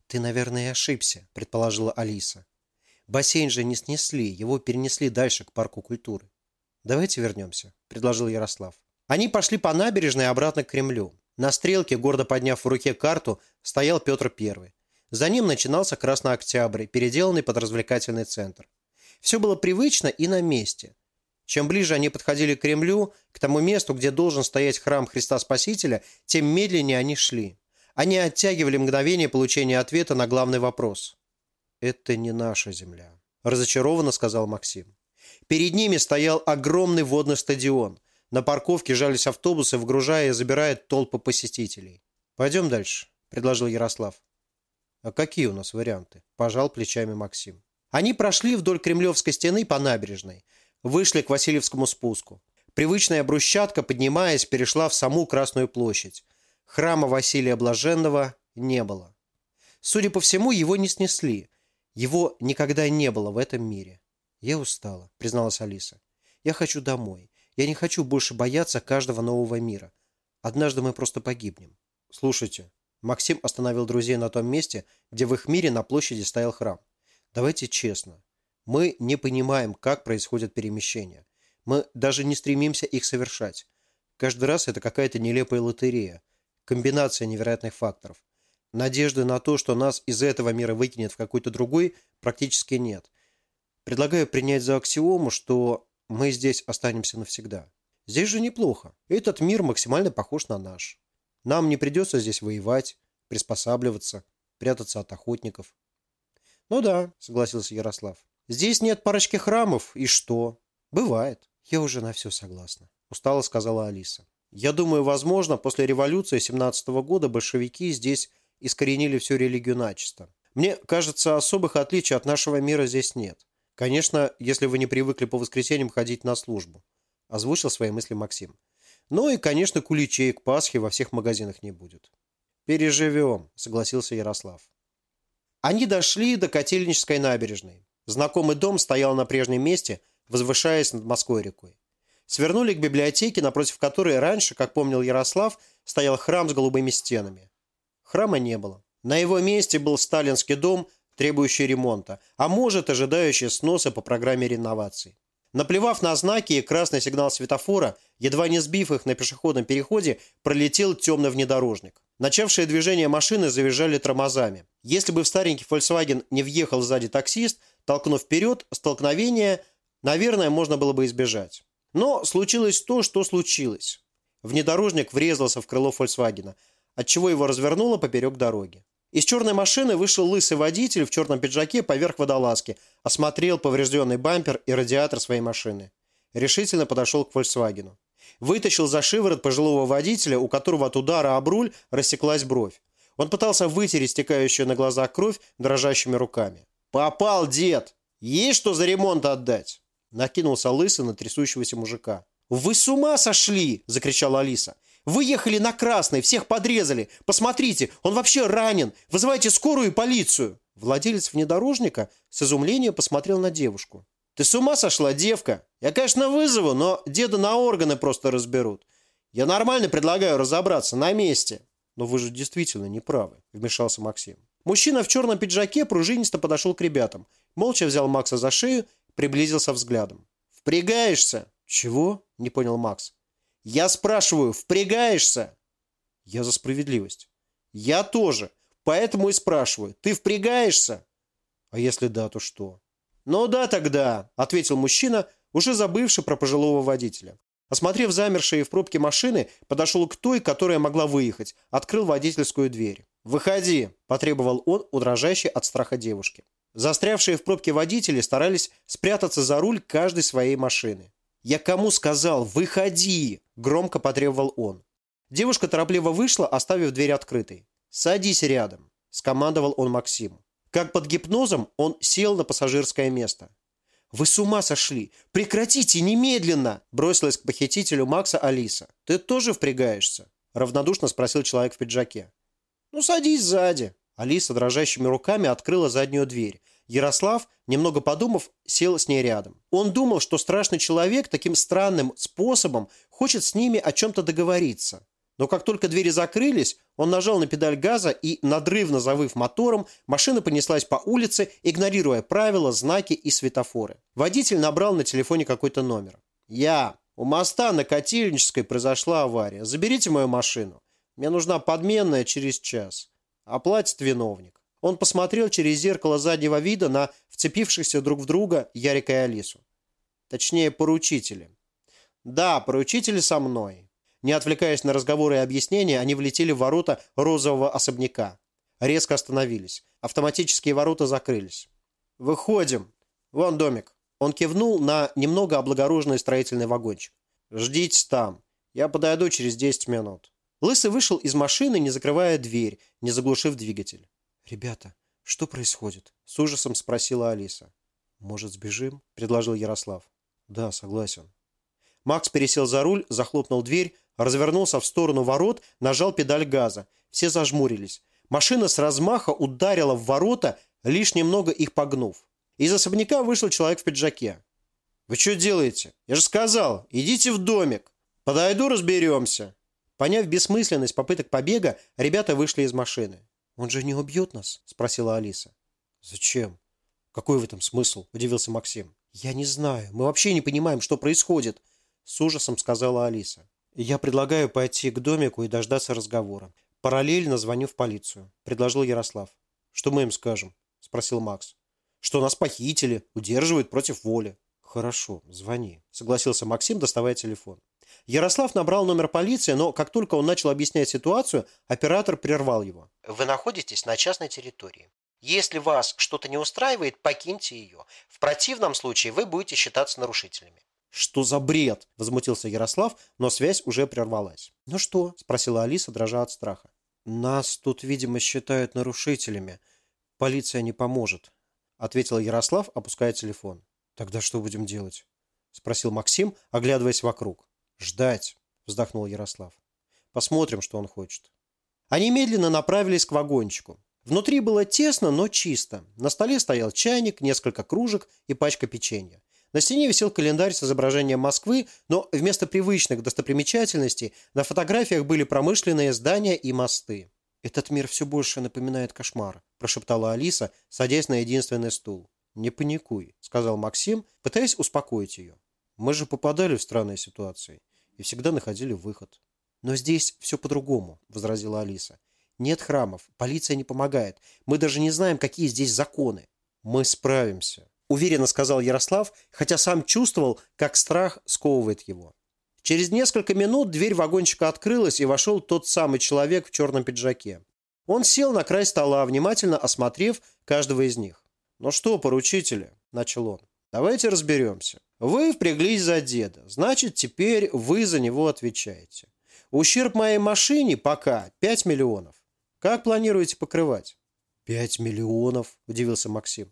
«Ты, наверное, ошибся», – предположила Алиса. «Бассейн же не снесли, его перенесли дальше, к парку культуры». «Давайте вернемся», – предложил Ярослав. Они пошли по набережной обратно к Кремлю. На стрелке, гордо подняв в руке карту, стоял Петр I. За ним начинался Красный Октябрь, переделанный под развлекательный центр. Все было привычно и на месте. Чем ближе они подходили к Кремлю, к тому месту, где должен стоять храм Христа Спасителя, тем медленнее они шли. Они оттягивали мгновение получения ответа на главный вопрос. «Это не наша земля», – разочарованно сказал Максим. Перед ними стоял огромный водный стадион. На парковке жались автобусы, вгружая и забирая толпы посетителей. «Пойдем дальше», – предложил Ярослав. «А какие у нас варианты?» – пожал плечами Максим. Они прошли вдоль Кремлевской стены по набережной – вышли к Васильевскому спуску. Привычная брусчатка, поднимаясь, перешла в саму Красную площадь. Храма Василия Блаженного не было. Судя по всему, его не снесли. Его никогда не было в этом мире. «Я устала», — призналась Алиса. «Я хочу домой. Я не хочу больше бояться каждого нового мира. Однажды мы просто погибнем». «Слушайте», — Максим остановил друзей на том месте, где в их мире на площади стоял храм. «Давайте честно. Мы не понимаем, как происходят перемещения. Мы даже не стремимся их совершать. Каждый раз это какая-то нелепая лотерея, комбинация невероятных факторов. Надежды на то, что нас из этого мира выкинет в какой-то другой, практически нет. Предлагаю принять за аксиому, что мы здесь останемся навсегда. Здесь же неплохо. Этот мир максимально похож на наш. Нам не придется здесь воевать, приспосабливаться, прятаться от охотников. Ну да, согласился Ярослав. Здесь нет парочки храмов, и что? Бывает. Я уже на все согласна. Устало сказала Алиса. Я думаю, возможно, после революции 17 -го года большевики здесь искоренили всю религию начисто. Мне кажется, особых отличий от нашего мира здесь нет. Конечно, если вы не привыкли по воскресеньям ходить на службу. Озвучил свои мысли Максим. Ну и, конечно, куличей к Пасхе во всех магазинах не будет. «Переживем», — согласился Ярослав. Они дошли до Котельнической набережной. Знакомый дом стоял на прежнем месте, возвышаясь над Москвой рекой. Свернули к библиотеке, напротив которой раньше, как помнил Ярослав, стоял храм с голубыми стенами. Храма не было. На его месте был сталинский дом, требующий ремонта, а может, ожидающий сноса по программе реновации. Наплевав на знаки и красный сигнал светофора, едва не сбив их на пешеходном переходе, пролетел темный внедорожник. Начавшие движение машины завизжали тормозами. Если бы в старенький Volkswagen не въехал сзади таксист, толкнув вперед, столкновение, наверное, можно было бы избежать. Но случилось то, что случилось. Внедорожник врезался в крыло Volkswagen, отчего его развернуло поперек дороги. Из черной машины вышел лысый водитель в черном пиджаке поверх водолазки, осмотрел поврежденный бампер и радиатор своей машины. Решительно подошел к Volkswagen. Вытащил за шиворот пожилого водителя, у которого от удара об руль рассеклась бровь. Он пытался вытереть стекающую на глазах кровь дрожащими руками. «Попал, дед! Есть что за ремонт отдать?» Накинулся лысый на трясущегося мужика. «Вы с ума сошли!» – закричала Алиса. Вы ехали на красный, всех подрезали. Посмотрите, он вообще ранен. Вызывайте скорую и полицию. Владелец внедорожника с изумлением посмотрел на девушку. Ты с ума сошла, девка? Я, конечно, вызову, но деда на органы просто разберут. Я нормально предлагаю разобраться на месте. Но вы же действительно не правы, вмешался Максим. Мужчина в черном пиджаке пружинисто подошел к ребятам. Молча взял Макса за шею, приблизился взглядом. «Впрягаешься?» «Чего?» – не понял Макс. Я спрашиваю, впрягаешься? Я за справедливость. Я тоже. Поэтому и спрашиваю, ты впрягаешься? А если да, то что? Ну да тогда, ответил мужчина, уже забывший про пожилого водителя. Осмотрев замершие в пробке машины, подошел к той, которая могла выехать, открыл водительскую дверь. «Выходи!» – потребовал он у от страха девушки. Застрявшие в пробке водители старались спрятаться за руль каждой своей машины. «Я кому сказал? Выходи!» – громко потребовал он. Девушка торопливо вышла, оставив дверь открытой. «Садись рядом», – скомандовал он Максиму. Как под гипнозом он сел на пассажирское место. «Вы с ума сошли! Прекратите немедленно!» – бросилась к похитителю Макса Алиса. «Ты тоже впрягаешься?» – равнодушно спросил человек в пиджаке. «Ну, садись сзади». Алиса дрожащими руками открыла заднюю дверь, Ярослав, немного подумав, сел с ней рядом. Он думал, что страшный человек таким странным способом хочет с ними о чем-то договориться. Но как только двери закрылись, он нажал на педаль газа и, надрывно завыв мотором, машина понеслась по улице, игнорируя правила, знаки и светофоры. Водитель набрал на телефоне какой-то номер. «Я. У моста на Котельнической произошла авария. Заберите мою машину. Мне нужна подменная через час. Оплатит виновник». Он посмотрел через зеркало заднего вида на вцепившихся друг в друга Ярика и Алису. Точнее, поручители. Да, поручители со мной. Не отвлекаясь на разговоры и объяснения, они влетели в ворота розового особняка. Резко остановились. Автоматические ворота закрылись. «Выходим. Вон домик». Он кивнул на немного облагороженный строительный вагончик. «Ждите там. Я подойду через 10 минут». Лысый вышел из машины, не закрывая дверь, не заглушив двигатель. «Ребята, что происходит?» – с ужасом спросила Алиса. «Может, сбежим?» – предложил Ярослав. «Да, согласен». Макс пересел за руль, захлопнул дверь, развернулся в сторону ворот, нажал педаль газа. Все зажмурились. Машина с размаха ударила в ворота, лишь немного их погнув. Из особняка вышел человек в пиджаке. «Вы что делаете? Я же сказал, идите в домик. Подойду, разберемся». Поняв бессмысленность попыток побега, ребята вышли из машины. «Он же не убьет нас?» – спросила Алиса. «Зачем? Какой в этом смысл?» – удивился Максим. «Я не знаю. Мы вообще не понимаем, что происходит», – с ужасом сказала Алиса. «Я предлагаю пойти к домику и дождаться разговора. Параллельно звоню в полицию, предложил Ярослав. Что мы им скажем? Спросил Макс. Что нас похитили, удерживают против воли. Хорошо, звони, согласился Максим, доставая телефон. Ярослав набрал номер полиции, но как только он начал объяснять ситуацию, оператор прервал его. Вы находитесь на частной территории. Если вас что-то не устраивает, покиньте ее. В противном случае вы будете считаться нарушителями. «Что за бред?» – возмутился Ярослав, но связь уже прервалась. «Ну что?» – спросила Алиса, дрожа от страха. «Нас тут, видимо, считают нарушителями. Полиция не поможет», – ответил Ярослав, опуская телефон. «Тогда что будем делать?» – спросил Максим, оглядываясь вокруг. «Ждать», – вздохнул Ярослав. «Посмотрим, что он хочет». Они медленно направились к вагончику. Внутри было тесно, но чисто. На столе стоял чайник, несколько кружек и пачка печенья. На стене висел календарь с изображением Москвы, но вместо привычных достопримечательностей на фотографиях были промышленные здания и мосты. «Этот мир все больше напоминает кошмар», – прошептала Алиса, садясь на единственный стул. «Не паникуй», – сказал Максим, пытаясь успокоить ее. «Мы же попадали в странные ситуации и всегда находили выход». «Но здесь все по-другому», – возразила Алиса. «Нет храмов, полиция не помогает. Мы даже не знаем, какие здесь законы». «Мы справимся», уверенно сказал Ярослав, хотя сам чувствовал, как страх сковывает его. Через несколько минут дверь вагончика открылась, и вошел тот самый человек в черном пиджаке. Он сел на край стола, внимательно осмотрев каждого из них. «Ну что, поручители?» – начал он. «Давайте разберемся. Вы впряглись за деда, значит, теперь вы за него отвечаете. Ущерб моей машине пока 5 миллионов. Как планируете покрывать?» «Пять миллионов?» – удивился Максим.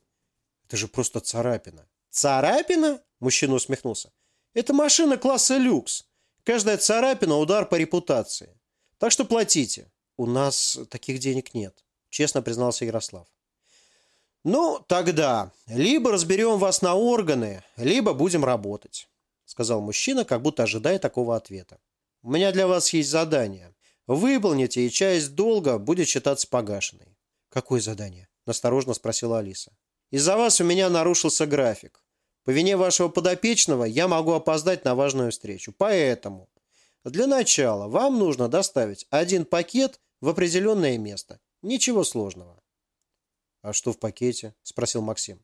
Это же просто царапина. Царапина? Мужчина усмехнулся. Это машина класса люкс. Каждая царапина – удар по репутации. Так что платите. У нас таких денег нет, честно признался Ярослав. Ну, тогда либо разберем вас на органы, либо будем работать, сказал мужчина, как будто ожидая такого ответа. У меня для вас есть задание. Выполните, и часть долга будет считаться погашенной. Какое задание? Насторожно спросила Алиса. Из-за вас у меня нарушился график. По вине вашего подопечного я могу опоздать на важную встречу. Поэтому для начала вам нужно доставить один пакет в определенное место. Ничего сложного. «А что в пакете?» – спросил Максим.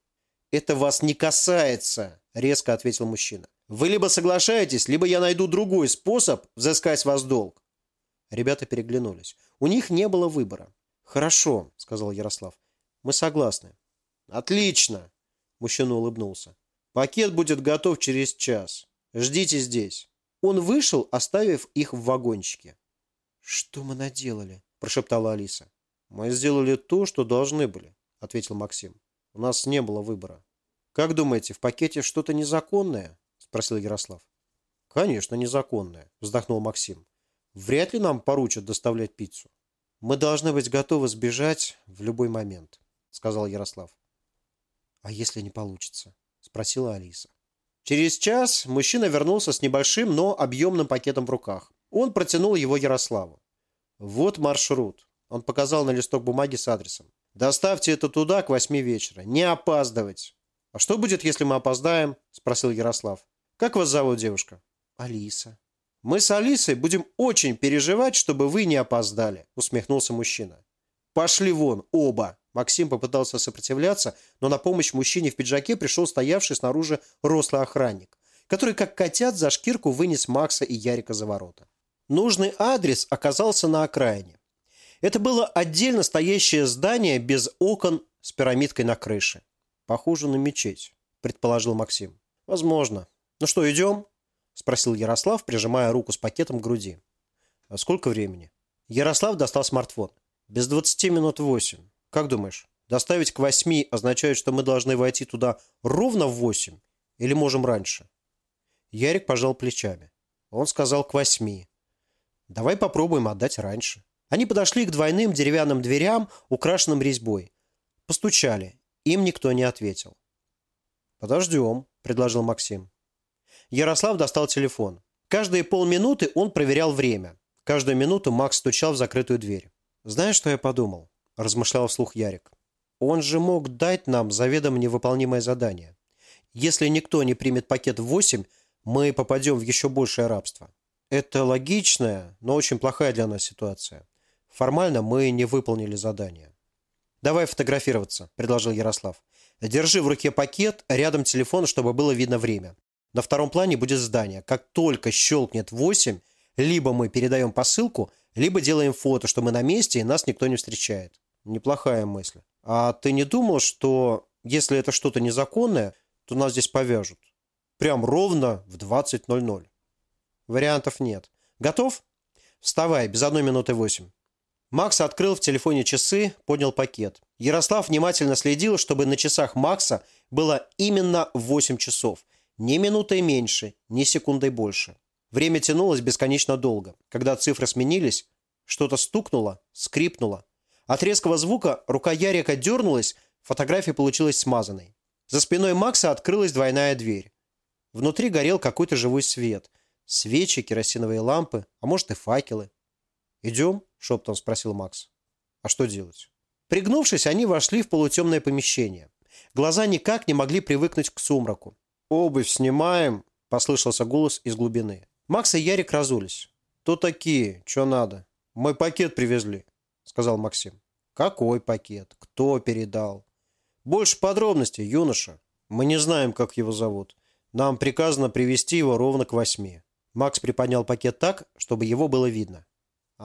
«Это вас не касается», – резко ответил мужчина. «Вы либо соглашаетесь, либо я найду другой способ взыскать с вас долг». Ребята переглянулись. У них не было выбора. «Хорошо», – сказал Ярослав. «Мы согласны. «Отлично!» – мужчина улыбнулся. «Пакет будет готов через час. Ждите здесь». Он вышел, оставив их в вагончике. «Что мы наделали?» – прошептала Алиса. «Мы сделали то, что должны были», – ответил Максим. «У нас не было выбора». «Как думаете, в пакете что-то незаконное?» – спросил Ярослав. «Конечно, незаконное», – вздохнул Максим. «Вряд ли нам поручат доставлять пиццу». «Мы должны быть готовы сбежать в любой момент», – сказал Ярослав. «А если не получится?» – спросила Алиса. Через час мужчина вернулся с небольшим, но объемным пакетом в руках. Он протянул его Ярославу. «Вот маршрут». Он показал на листок бумаги с адресом. «Доставьте это туда к восьми вечера. Не опаздывать». «А что будет, если мы опоздаем?» – спросил Ярослав. «Как вас зовут, девушка?» «Алиса». «Мы с Алисой будем очень переживать, чтобы вы не опоздали», – усмехнулся мужчина. «Пошли вон, оба!» Максим попытался сопротивляться, но на помощь мужчине в пиджаке пришел стоявший снаружи рослый охранник, который как котят за шкирку вынес Макса и Ярика за ворота. Нужный адрес оказался на окраине. Это было отдельно стоящее здание без окон с пирамидкой на крыше. «Похоже на мечеть», – предположил Максим. «Возможно. Ну что, идем?» – спросил Ярослав, прижимая руку с пакетом к груди. «А сколько времени?» Ярослав достал смартфон. «Без двадцати минут восемь. Как думаешь, доставить к восьми означает, что мы должны войти туда ровно в восемь? Или можем раньше? Ярик пожал плечами. Он сказал к восьми. Давай попробуем отдать раньше. Они подошли к двойным деревянным дверям, украшенным резьбой. Постучали. Им никто не ответил. «Подождем», – предложил Максим. Ярослав достал телефон. Каждые полминуты он проверял время. Каждую минуту Макс стучал в закрытую дверь. «Знаешь, что я подумал?» – размышлял вслух Ярик. «Он же мог дать нам заведомо невыполнимое задание. Если никто не примет пакет в 8, мы попадем в еще большее рабство. Это логичная, но очень плохая для нас ситуация. Формально мы не выполнили задание. «Давай фотографироваться», – предложил Ярослав. «Держи в руке пакет, рядом телефон, чтобы было видно время. На втором плане будет здание. Как только щелкнет 8, либо мы передаем посылку, либо делаем фото, что мы на месте и нас никто не встречает. Неплохая мысль. А ты не думал, что если это что-то незаконное, то нас здесь повяжут? Прям ровно в 20.00. Вариантов нет. Готов? Вставай, без одной минуты восемь. Макс открыл в телефоне часы, поднял пакет. Ярослав внимательно следил, чтобы на часах Макса было именно 8 часов. Ни минутой меньше, ни секундой больше. Время тянулось бесконечно долго. Когда цифры сменились, что-то стукнуло, скрипнуло. От резкого звука рука Ярика дернулась, фотография получилась смазанной. За спиной Макса открылась двойная дверь. Внутри горел какой-то живой свет. Свечи, керосиновые лампы, а может и факелы. «Идем?» – шептом спросил Макс. «А что делать?» Пригнувшись, они вошли в полутемное помещение. Глаза никак не могли привыкнуть к сумраку. «Обувь снимаем», – послышался голос из глубины. Макс и Ярик разулись. «Кто такие? Что надо?» «Мы пакет привезли», — сказал Максим. «Какой пакет? Кто передал?» «Больше подробностей, юноша. Мы не знаем, как его зовут. Нам приказано привести его ровно к восьми». Макс приподнял пакет так, чтобы его было видно.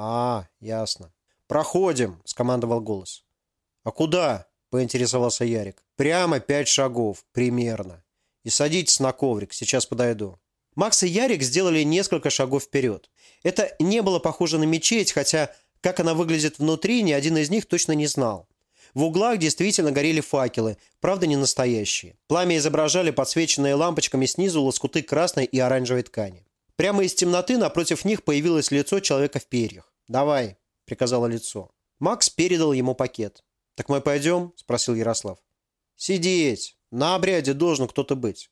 «А, ясно». «Проходим», — скомандовал голос. «А куда?» — поинтересовался Ярик. «Прямо пять шагов, примерно. И садитесь на коврик, сейчас подойду». Макс и Ярик сделали несколько шагов вперед. Это не было похоже на мечеть, хотя как она выглядит внутри, ни один из них точно не знал. В углах действительно горели факелы, правда не настоящие. Пламя изображали подсвеченные лампочками снизу лоскуты красной и оранжевой ткани. Прямо из темноты напротив них появилось лицо человека в перьях. «Давай», — приказало лицо. Макс передал ему пакет. «Так мы пойдем?» – спросил Ярослав. «Сидеть! На обряде должен кто-то быть.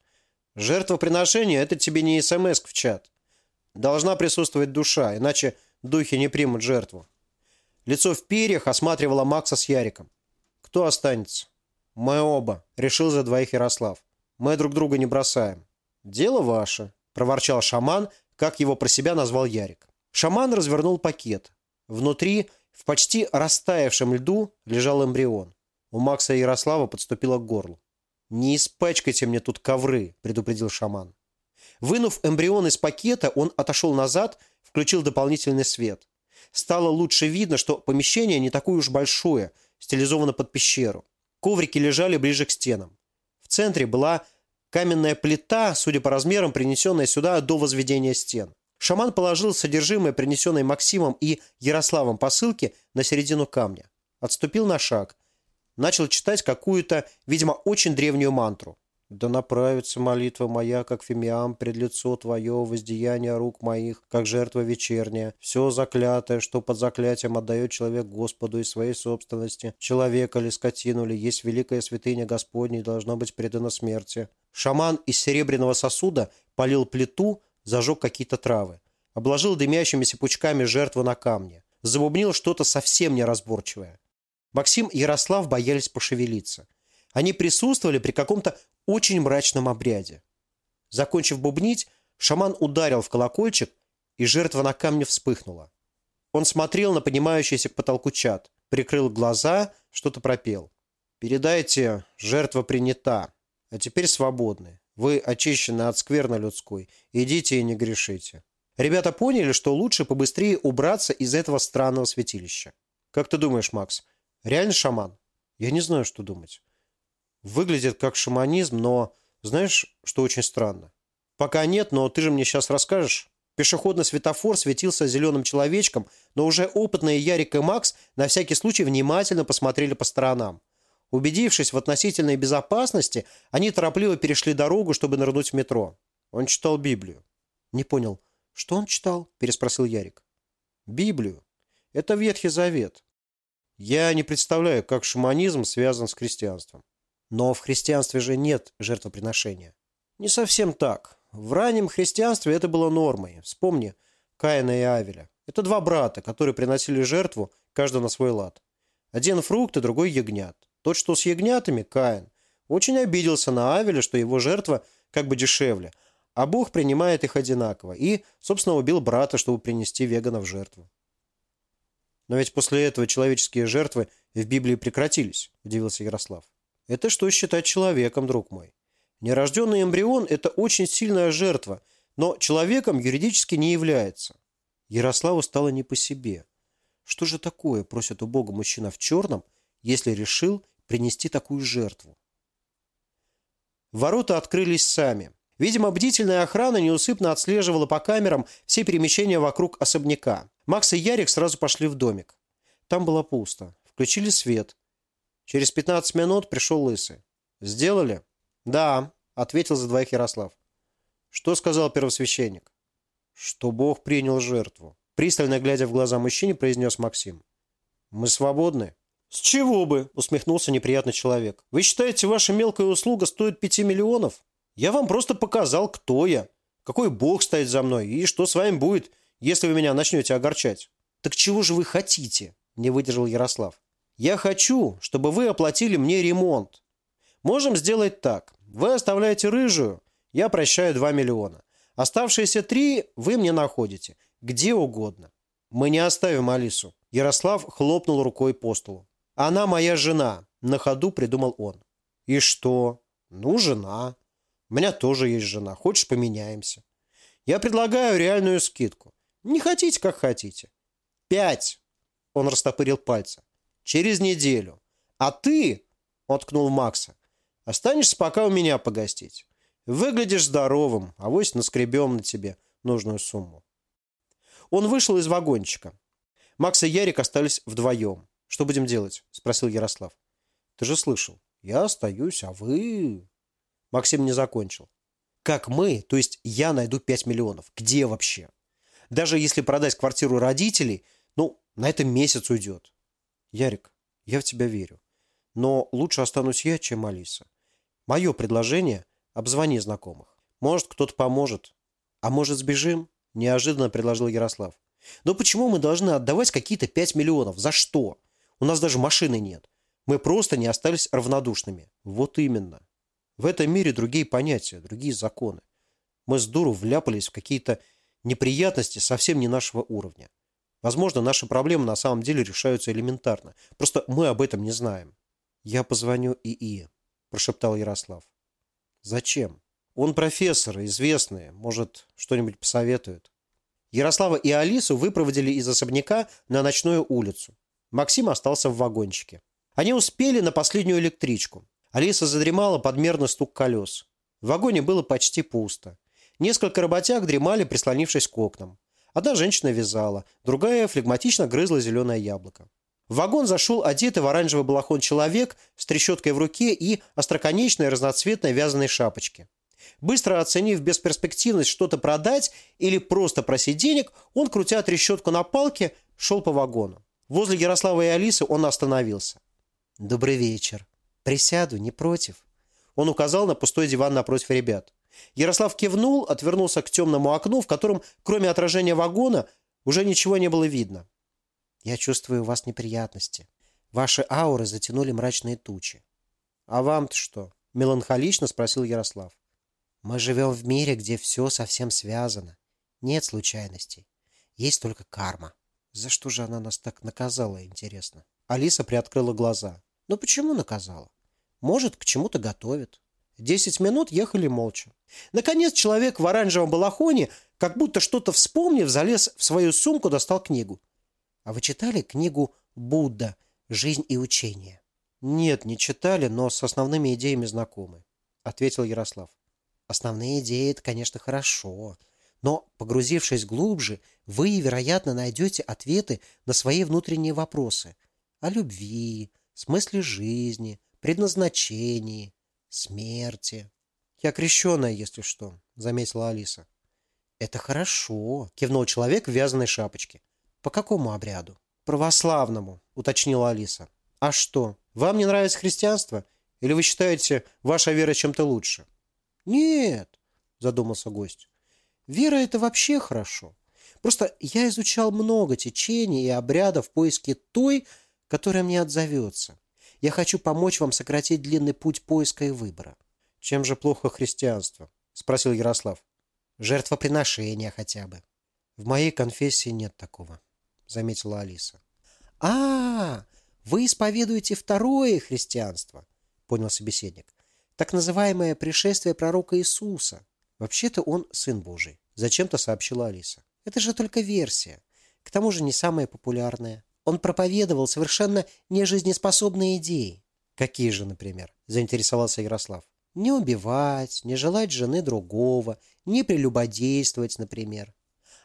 Жертвоприношение – это тебе не смс в чат. Должна присутствовать душа, иначе духи не примут жертву. Лицо в перьях осматривало Макса с Яриком. Кто останется? Мы оба, решил за двоих Ярослав. Мы друг друга не бросаем. Дело ваше, проворчал шаман, как его про себя назвал Ярик. Шаман развернул пакет. Внутри, в почти растаявшем льду, лежал эмбрион. У Макса и Ярослава подступило к горлу. «Не испачкайте мне тут ковры», – предупредил шаман. Вынув эмбрион из пакета, он отошел назад, включил дополнительный свет. Стало лучше видно, что помещение не такое уж большое, стилизовано под пещеру. Коврики лежали ближе к стенам. В центре была каменная плита, судя по размерам, принесенная сюда до возведения стен. Шаман положил содержимое, принесенное Максимом и Ярославом посылки, на середину камня. Отступил на шаг – начал читать какую-то, видимо, очень древнюю мантру. «Да направится молитва моя, как фимиам, пред лицо твое, воздеяние рук моих, как жертва вечерняя. Все заклятое, что под заклятием отдает человек Господу из своей собственности, человека ли, скотину ли, есть великая святыня Господней, должно быть предано смерти». Шаман из серебряного сосуда полил плиту, зажег какие-то травы. Обложил дымящимися пучками жертву на камне. Забубнил что-то совсем неразборчивое. Максим и Ярослав боялись пошевелиться. Они присутствовали при каком-то очень мрачном обряде. Закончив бубнить, шаман ударил в колокольчик, и жертва на камне вспыхнула. Он смотрел на поднимающийся к потолку чат, прикрыл глаза, что-то пропел. «Передайте, жертва принята, а теперь свободны. Вы очищены от скверны людской. Идите и не грешите». Ребята поняли, что лучше побыстрее убраться из этого странного святилища. «Как ты думаешь, Макс, Реально шаман? Я не знаю, что думать. Выглядит как шаманизм, но знаешь, что очень странно? Пока нет, но ты же мне сейчас расскажешь. Пешеходный светофор светился зеленым человечком, но уже опытные Ярик и Макс на всякий случай внимательно посмотрели по сторонам. Убедившись в относительной безопасности, они торопливо перешли дорогу, чтобы нырнуть в метро. Он читал Библию. Не понял, что он читал? Переспросил Ярик. Библию. Это Ветхий Завет. Я не представляю, как шаманизм связан с христианством. Но в христианстве же нет жертвоприношения. Не совсем так. В раннем христианстве это было нормой. Вспомни Каина и Авеля. Это два брата, которые приносили жертву, каждый на свой лад. Один фрукт и другой ягнят. Тот, что с ягнятами, Каин, очень обиделся на Авеля, что его жертва как бы дешевле, а Бог принимает их одинаково. И, собственно, убил брата, чтобы принести вегана в жертву. Но ведь после этого человеческие жертвы в Библии прекратились, удивился Ярослав. Это что считать человеком, друг мой? Нерожденный эмбрион – это очень сильная жертва, но человеком юридически не является. Ярославу стало не по себе. Что же такое просит у Бога мужчина в черном, если решил принести такую жертву? Ворота открылись сами. Видимо, бдительная охрана неусыпно отслеживала по камерам все перемещения вокруг особняка. Макс и Ярик сразу пошли в домик. Там было пусто. Включили свет. Через 15 минут пришел Лысый. «Сделали?» «Да», — ответил за двоих Ярослав. «Что сказал первосвященник?» «Что Бог принял жертву». Пристально глядя в глаза мужчине, произнес Максим. «Мы свободны?» «С чего бы?» – усмехнулся неприятный человек. «Вы считаете, ваша мелкая услуга стоит пяти миллионов? Я вам просто показал, кто я, какой бог стоит за мной и что с вами будет, если вы меня начнете огорчать». «Так чего же вы хотите?» – не выдержал Ярослав. «Я хочу, чтобы вы оплатили мне ремонт. Можем сделать так. Вы оставляете рыжую, я прощаю 2 миллиона. Оставшиеся три вы мне находите. Где угодно. Мы не оставим Алису. Ярослав хлопнул рукой по столу. Она моя жена. На ходу придумал он. И что? Ну, жена. У меня тоже есть жена. Хочешь, поменяемся? Я предлагаю реальную скидку. Не хотите, как хотите. Пять. Он растопырил пальцы. Через неделю. А ты, он ткнул Макса, останешься пока у меня погостить. Выглядишь здоровым, а вось наскребем на тебе нужную сумму. Он вышел из вагончика. Макс и Ярик остались вдвоем. «Что будем делать?» – спросил Ярослав. «Ты же слышал. Я остаюсь, а вы...» Максим не закончил. «Как мы, то есть я найду 5 миллионов? Где вообще? Даже если продать квартиру родителей, ну, на это месяц уйдет». «Ярик, я в тебя верю. Но лучше останусь я, чем Алиса. Мое предложение – обзвони знакомых. Может, кто-то поможет. А может, сбежим?» – неожиданно предложил Ярослав. «Но почему мы должны отдавать какие-то 5 миллионов? За что? У нас даже машины нет. Мы просто не остались равнодушными. Вот именно. В этом мире другие понятия, другие законы. Мы с дуру вляпались в какие-то неприятности совсем не нашего уровня. Возможно, наши проблемы на самом деле решаются элементарно. Просто мы об этом не знаем. Я позвоню ИИ, прошептал Ярослав. Зачем? Он профессор, известный, может, что-нибудь посоветует. Ярослава и Алису выпроводили из особняка на ночную улицу. Максим остался в вагончике. Они успели на последнюю электричку. Алиса задремала под мерный стук колес. В вагоне было почти пусто. Несколько работяг дремали, прислонившись к окнам. Одна женщина вязала, другая флегматично грызла зеленое яблоко. В вагон зашел одетый в оранжевый балахон человек с трещоткой в руке и остроконечной разноцветной вязаной шапочке. Быстро оценив бесперспективность что-то продать или просто просить денег, он, крутя трещотку на палке, шел по вагону. Возле Ярослава и Алисы он остановился. «Добрый вечер. Присяду, не против?» Он указал на пустой диван напротив ребят. Ярослав кивнул, отвернулся к темному окну, в котором, кроме отражения вагона, уже ничего не было видно. «Я чувствую у вас неприятности. Ваши ауры затянули мрачные тучи». «А вам-то что?» – меланхолично спросил Ярослав. «Мы живем в мире, где все совсем связано. Нет случайностей. Есть только карма». За что же она нас так наказала, интересно? Алиса приоткрыла глаза. Ну почему наказала? Может, к чему-то готовит. Десять минут ехали молча. Наконец человек в оранжевом балахоне, как будто что-то вспомнив, залез в свою сумку, достал книгу. А вы читали книгу «Будда. Жизнь и учение»? Нет, не читали, но с основными идеями знакомы, ответил Ярослав. Основные идеи – это, конечно, хорошо, но, погрузившись глубже, вы, вероятно, найдете ответы на свои внутренние вопросы о любви, смысле жизни, предназначении, смерти. «Я крещеная, если что», — заметила Алиса. «Это хорошо», — кивнул человек в вязаной шапочке. «По какому обряду?» «Православному», — уточнила Алиса. «А что, вам не нравится христианство? Или вы считаете, ваша вера чем-то лучше?» «Нет», — задумался гость. Вера – это вообще хорошо. Просто я изучал много течений и обрядов в поиске той, которая мне отзовется. Я хочу помочь вам сократить длинный путь поиска и выбора. Чем же плохо христианство? Спросил Ярослав. Жертвоприношения хотя бы. В моей конфессии нет такого, заметила Алиса. А, вы исповедуете второе христианство, понял собеседник. Так называемое пришествие пророка Иисуса. Вообще-то он сын Божий, зачем-то сообщила Алиса. Это же только версия. К тому же не самая популярная. Он проповедовал совершенно нежизнеспособные идеи. Какие же, например? Заинтересовался Ярослав. Не убивать, не желать жены другого, не прелюбодействовать, например.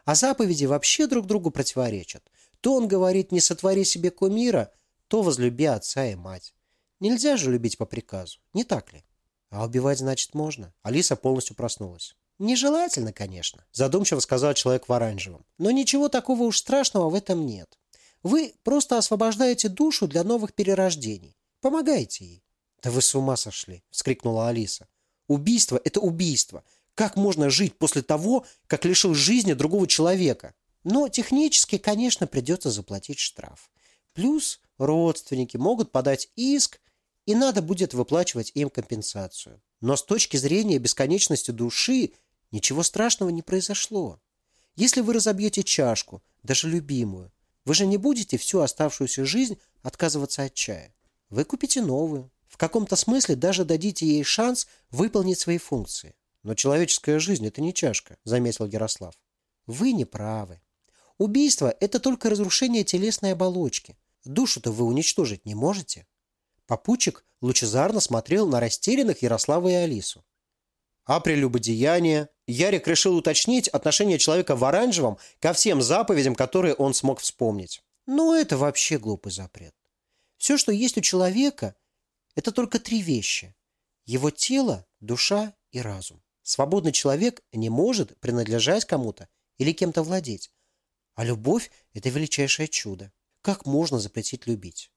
А заповеди вообще друг другу противоречат. То он говорит «не сотвори себе кумира», то возлюби отца и мать. Нельзя же любить по приказу, не так ли? А убивать, значит, можно. Алиса полностью проснулась. Нежелательно, конечно, задумчиво сказал человек в оранжевом. Но ничего такого уж страшного в этом нет. Вы просто освобождаете душу для новых перерождений. Помогайте ей. «Да вы с ума сошли!» – вскрикнула Алиса. «Убийство – это убийство. Как можно жить после того, как лишил жизни другого человека? Но технически, конечно, придется заплатить штраф. Плюс родственники могут подать иск, и надо будет выплачивать им компенсацию. Но с точки зрения бесконечности души ничего страшного не произошло. Если вы разобьете чашку, даже любимую, вы же не будете всю оставшуюся жизнь отказываться от чая. Вы купите новую. В каком-то смысле даже дадите ей шанс выполнить свои функции. Но человеческая жизнь – это не чашка, заметил Ярослав. Вы не правы. Убийство – это только разрушение телесной оболочки. Душу-то вы уничтожить не можете. Попутчик лучезарно смотрел на растерянных Ярослава и Алису. А прелюбодеяние? Ярик решил уточнить отношение человека в оранжевом ко всем заповедям, которые он смог вспомнить. Ну, это вообще глупый запрет. Все, что есть у человека, это только три вещи. Его тело, душа и разум. Свободный человек не может принадлежать кому-то или кем-то владеть. А любовь – это величайшее чудо. Как можно запретить любить?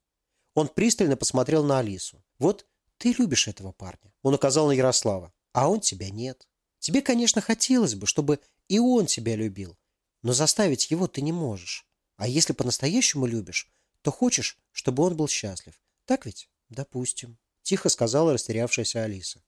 Он пристально посмотрел на Алису. «Вот ты любишь этого парня». Он указал на Ярослава. «А он тебя нет. Тебе, конечно, хотелось бы, чтобы и он тебя любил. Но заставить его ты не можешь. А если по-настоящему любишь, то хочешь, чтобы он был счастлив. Так ведь? Допустим. Тихо сказала растерявшаяся Алиса.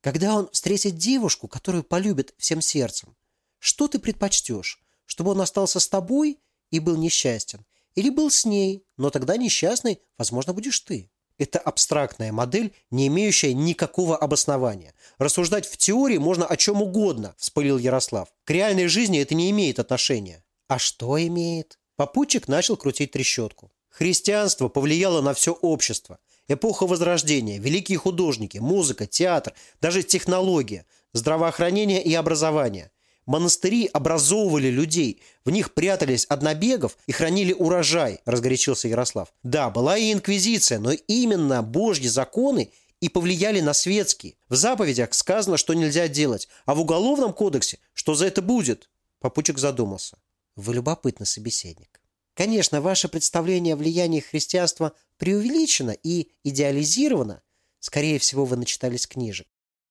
Когда он встретит девушку, которую полюбит всем сердцем, что ты предпочтешь? Чтобы он остался с тобой и был несчастен? Или был с ней, но тогда несчастный, возможно, будешь ты? Это абстрактная модель, не имеющая никакого обоснования. Рассуждать в теории можно о чем угодно, вспылил Ярослав. К реальной жизни это не имеет отношения. А что имеет? Попутчик начал крутить трещотку. Христианство повлияло на все общество. Эпоха Возрождения, великие художники, музыка, театр, даже технология, здравоохранение и образование. Монастыри образовывали людей, в них прятались однобегов и хранили урожай, разгорячился Ярослав. Да, была и инквизиция, но именно божьи законы и повлияли на светские. В заповедях сказано, что нельзя делать, а в уголовном кодексе, что за это будет. Попутчик задумался. Вы любопытный собеседник. Конечно, ваше представление о влиянии христианства преувеличено и идеализировано. Скорее всего, вы начитались книжек.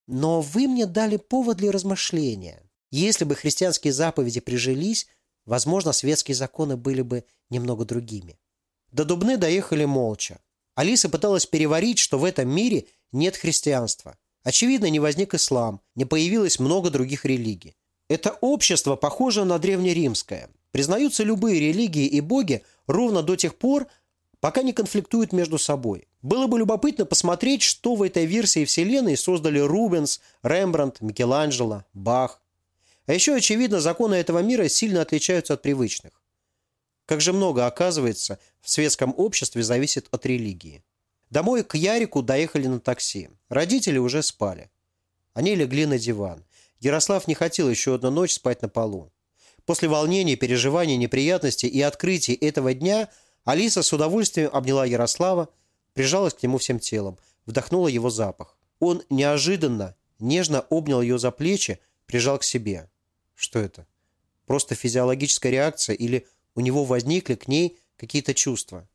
Но вы мне дали повод для размышления. Если бы христианские заповеди прижились, возможно, светские законы были бы немного другими. До Дубны доехали молча. Алиса пыталась переварить, что в этом мире нет христианства. Очевидно, не возник ислам, не появилось много других религий. Это общество похоже на древнеримское. Признаются любые религии и боги ровно до тех пор, пока не конфликтуют между собой. Было бы любопытно посмотреть, что в этой версии Вселенной создали Рубенс, Рембрандт, Микеланджело, Бах. А еще, очевидно, законы этого мира сильно отличаются от привычных. Как же много, оказывается, в светском обществе зависит от религии. Домой к Ярику доехали на такси. Родители уже спали. Они легли на диван. Ярослав не хотел еще одну ночь спать на полу. После волнений, переживаний, неприятностей и открытий этого дня Алиса с удовольствием обняла Ярослава, прижалась к нему всем телом, вдохнула его запах. Он неожиданно, нежно обнял ее за плечи, прижал к себе. Что это? Просто физиологическая реакция или у него возникли к ней какие-то чувства?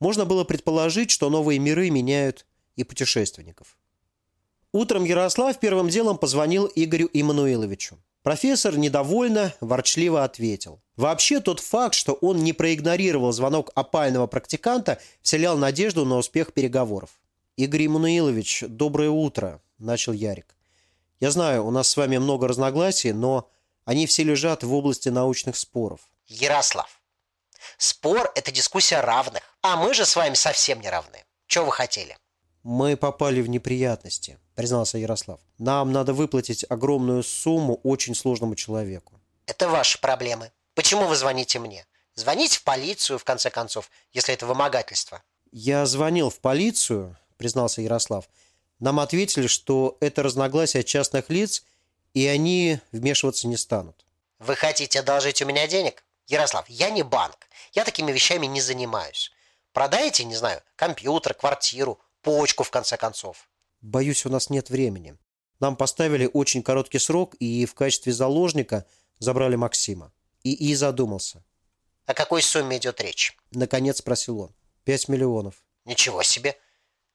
Можно было предположить, что новые миры меняют и путешественников. Утром Ярослав первым делом позвонил Игорю Иммануиловичу. Профессор недовольно, ворчливо ответил. Вообще тот факт, что он не проигнорировал звонок опального практиканта, вселял надежду на успех переговоров. «Игорь Иммануилович, доброе утро», – начал Ярик. «Я знаю, у нас с вами много разногласий, но они все лежат в области научных споров». «Ярослав, Спор – это дискуссия равных, а мы же с вами совсем не равны. Чего вы хотели? «Мы попали в неприятности», – признался Ярослав. «Нам надо выплатить огромную сумму очень сложному человеку». Это ваши проблемы. Почему вы звоните мне? Звоните в полицию, в конце концов, если это вымогательство. «Я звонил в полицию», – признался Ярослав. «Нам ответили, что это разногласия частных лиц, и они вмешиваться не станут». Вы хотите одолжить у меня денег? Ярослав, я не банк. Я такими вещами не занимаюсь. Продаете, не знаю, компьютер, квартиру, почку, в конце концов. Боюсь, у нас нет времени. Нам поставили очень короткий срок, и в качестве заложника забрали Максима. И И задумался. О какой сумме идет речь? Наконец спросил он. Пять миллионов. Ничего себе.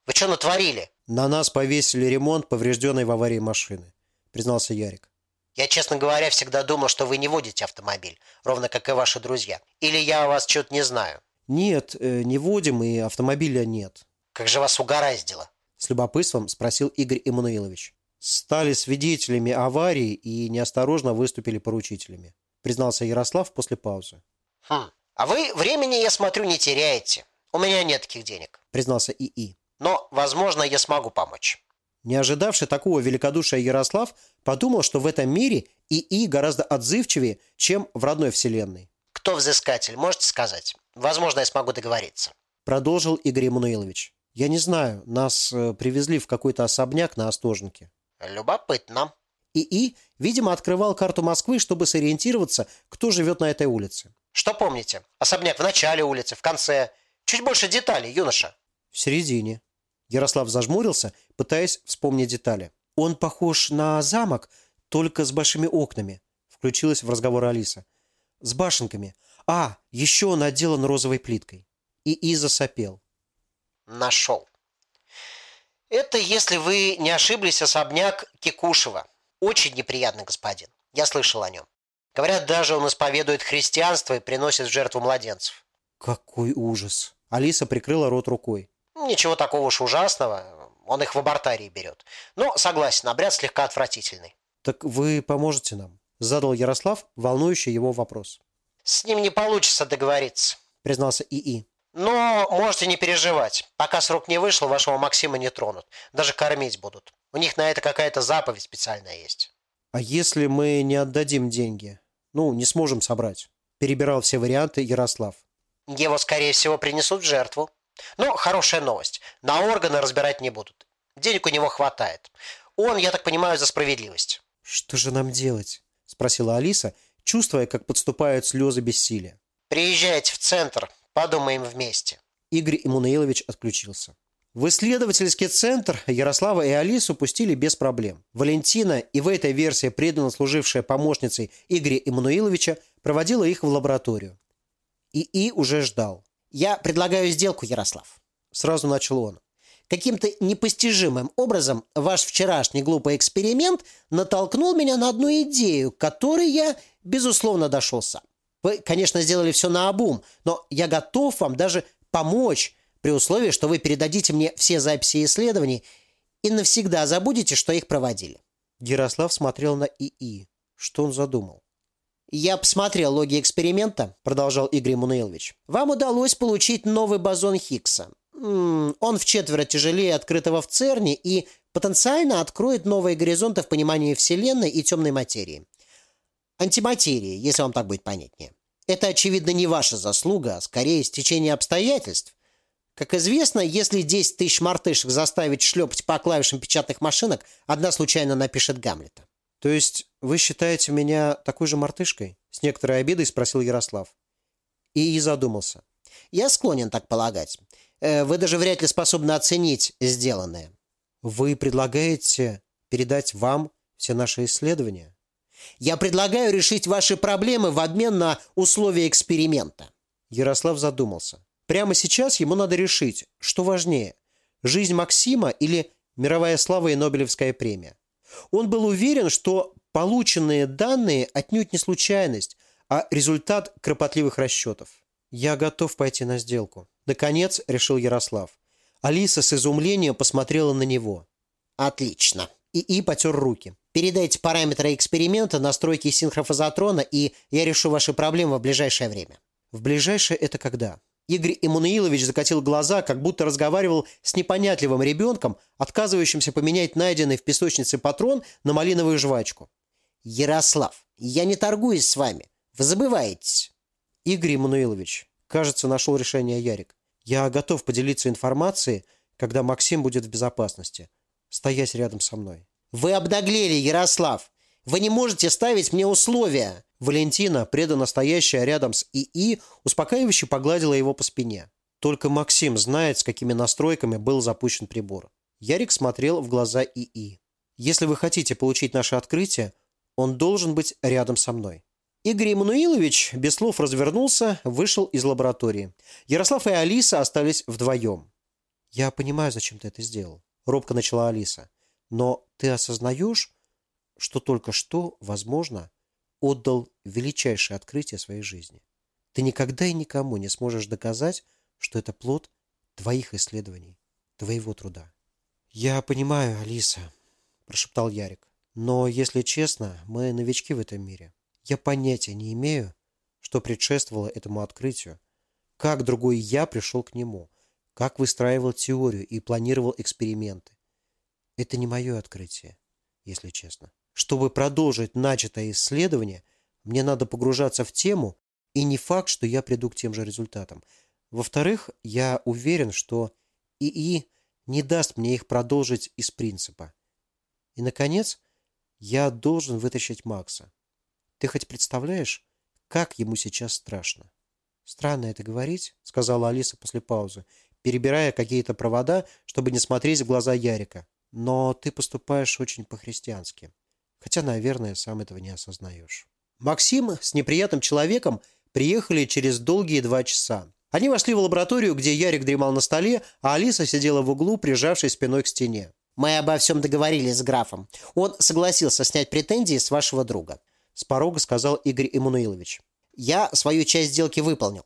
Вы что натворили? На нас повесили ремонт поврежденной в аварии машины, признался Ярик. Я, честно говоря, всегда думал, что вы не водите автомобиль, ровно как и ваши друзья. Или я о вас что-то не знаю. Нет, э, не водим, и автомобиля нет. Как же вас угораздило? С любопытством спросил Игорь Эммануилович. Стали свидетелями аварии и неосторожно выступили поручителями, признался Ярослав после паузы. Хм, а вы времени, я смотрю, не теряете. У меня нет таких денег. Признался ИИ. Но, возможно, я смогу помочь. Не ожидавший такого великодушия Ярослав подумал, что в этом мире ИИ гораздо отзывчивее, чем в родной вселенной. Кто взыскатель, можете сказать? Возможно, я смогу договориться. Продолжил Игорь Эммануилович. Я не знаю, нас э, привезли в какой-то особняк на Остожнике. Любопытно. ИИ, видимо, открывал карту Москвы, чтобы сориентироваться, кто живет на этой улице. Что помните? Особняк в начале улицы, в конце. Чуть больше деталей, юноша. В середине. Ярослав зажмурился, пытаясь вспомнить детали. «Он похож на замок, только с большими окнами», – включилась в разговор Алиса. «С башенками. А, еще он отделан розовой плиткой». И Иза сопел. Нашел. Это, если вы не ошиблись, особняк Кикушева. Очень неприятный господин. Я слышал о нем. Говорят, даже он исповедует христианство и приносит в жертву младенцев. Какой ужас. Алиса прикрыла рот рукой. Ничего такого уж ужасного. Он их в абортарии берет. Но, согласен, обряд слегка отвратительный. Так вы поможете нам? Задал Ярослав волнующий его вопрос. С ним не получится договориться, признался ИИ. Но можете не переживать. Пока срок не вышел, вашего Максима не тронут. Даже кормить будут. У них на это какая-то заповедь специальная есть. А если мы не отдадим деньги? Ну, не сможем собрать. Перебирал все варианты Ярослав. Его, скорее всего, принесут в жертву. Но хорошая новость. На органы разбирать не будут. Денег у него хватает. Он, я так понимаю, за справедливость. «Что же нам делать?» – спросила Алиса, чувствуя, как подступают слезы бессилия. «Приезжайте в центр, подумаем вместе». Игорь Иммануилович отключился. В исследовательский центр Ярослава и Алису пустили без проблем. Валентина и в этой версии преданно служившая помощницей Игоря Иммануиловича проводила их в лабораторию. ИИ уже ждал. «Я предлагаю сделку, Ярослав», – сразу начал он. Каким-то непостижимым образом ваш вчерашний глупый эксперимент натолкнул меня на одну идею, к которой я, безусловно, дошел сам. Вы, конечно, сделали все наобум, но я готов вам даже помочь при условии, что вы передадите мне все записи исследований и навсегда забудете, что их проводили. Ярослав смотрел на ИИ. Что он задумал? «Я посмотрел логи эксперимента», – продолжал Игорь Мунейлович. «Вам удалось получить новый бозон Хиггса. Он в четверо тяжелее открытого в ЦЕРНе и потенциально откроет новые горизонты в понимании Вселенной и темной материи. Антиматерии, если вам так будет понятнее. Это, очевидно, не ваша заслуга, а скорее стечение обстоятельств. Как известно, если 10 тысяч мартышек заставить шлепать по клавишам печатных машинок, одна случайно напишет Гамлета. «То есть вы считаете меня такой же мартышкой?» С некоторой обидой спросил Ярослав. И, и задумался. «Я склонен так полагать. Э, вы даже вряд ли способны оценить сделанное». «Вы предлагаете передать вам все наши исследования?» «Я предлагаю решить ваши проблемы в обмен на условия эксперимента». Ярослав задумался. Прямо сейчас ему надо решить, что важнее – жизнь Максима или мировая слава и Нобелевская премия. Он был уверен, что полученные данные отнюдь не случайность, а результат кропотливых расчетов. «Я готов пойти на сделку», – наконец решил Ярослав. Алиса с изумлением посмотрела на него. «Отлично». И И потер руки. «Передайте параметры эксперимента, настройки синхрофазотрона, и я решу ваши проблемы в ближайшее время». В ближайшее это когда? Игорь Иммануилович закатил глаза, как будто разговаривал с непонятливым ребенком, отказывающимся поменять найденный в песочнице патрон на малиновую жвачку. «Ярослав, я не торгуюсь с вами. Вы забываетесь». «Игорь Иммануилович, кажется, нашел решение Ярик. Я готов поделиться информацией, когда Максим будет в безопасности, стоять рядом со мной». «Вы обнаглели, Ярослав! Вы не можете ставить мне условия!» Валентина, преданно стоящая рядом с ИИ, успокаивающе погладила его по спине. Только Максим знает, с какими настройками был запущен прибор. Ярик смотрел в глаза ИИ. «Если вы хотите получить наше открытие, он должен быть рядом со мной». Игорь Эммануилович без слов развернулся, вышел из лаборатории. Ярослав и Алиса остались вдвоем. «Я понимаю, зачем ты это сделал», — робко начала Алиса. «Но ты осознаешь, что только что, возможно, отдал величайшее открытие своей жизни. Ты никогда и никому не сможешь доказать, что это плод твоих исследований, твоего труда. «Я понимаю, Алиса», – прошептал Ярик. «Но, если честно, мы новички в этом мире. Я понятия не имею, что предшествовало этому открытию, как другой я пришел к нему, как выстраивал теорию и планировал эксперименты. Это не мое открытие, если честно. Чтобы продолжить начатое исследование, мне надо погружаться в тему, и не факт, что я приду к тем же результатам. Во-вторых, я уверен, что ИИ не даст мне их продолжить из принципа. И, наконец, я должен вытащить Макса. Ты хоть представляешь, как ему сейчас страшно? Странно это говорить, сказала Алиса после паузы, перебирая какие-то провода, чтобы не смотреть в глаза Ярика. Но ты поступаешь очень по-христиански. Хотя, наверное, сам этого не осознаешь. Максим с неприятным человеком приехали через долгие два часа. Они вошли в лабораторию, где Ярик дремал на столе, а Алиса сидела в углу, прижавшись спиной к стене. «Мы обо всем договорились с графом. Он согласился снять претензии с вашего друга», – с порога сказал Игорь Эммануилович. «Я свою часть сделки выполнил».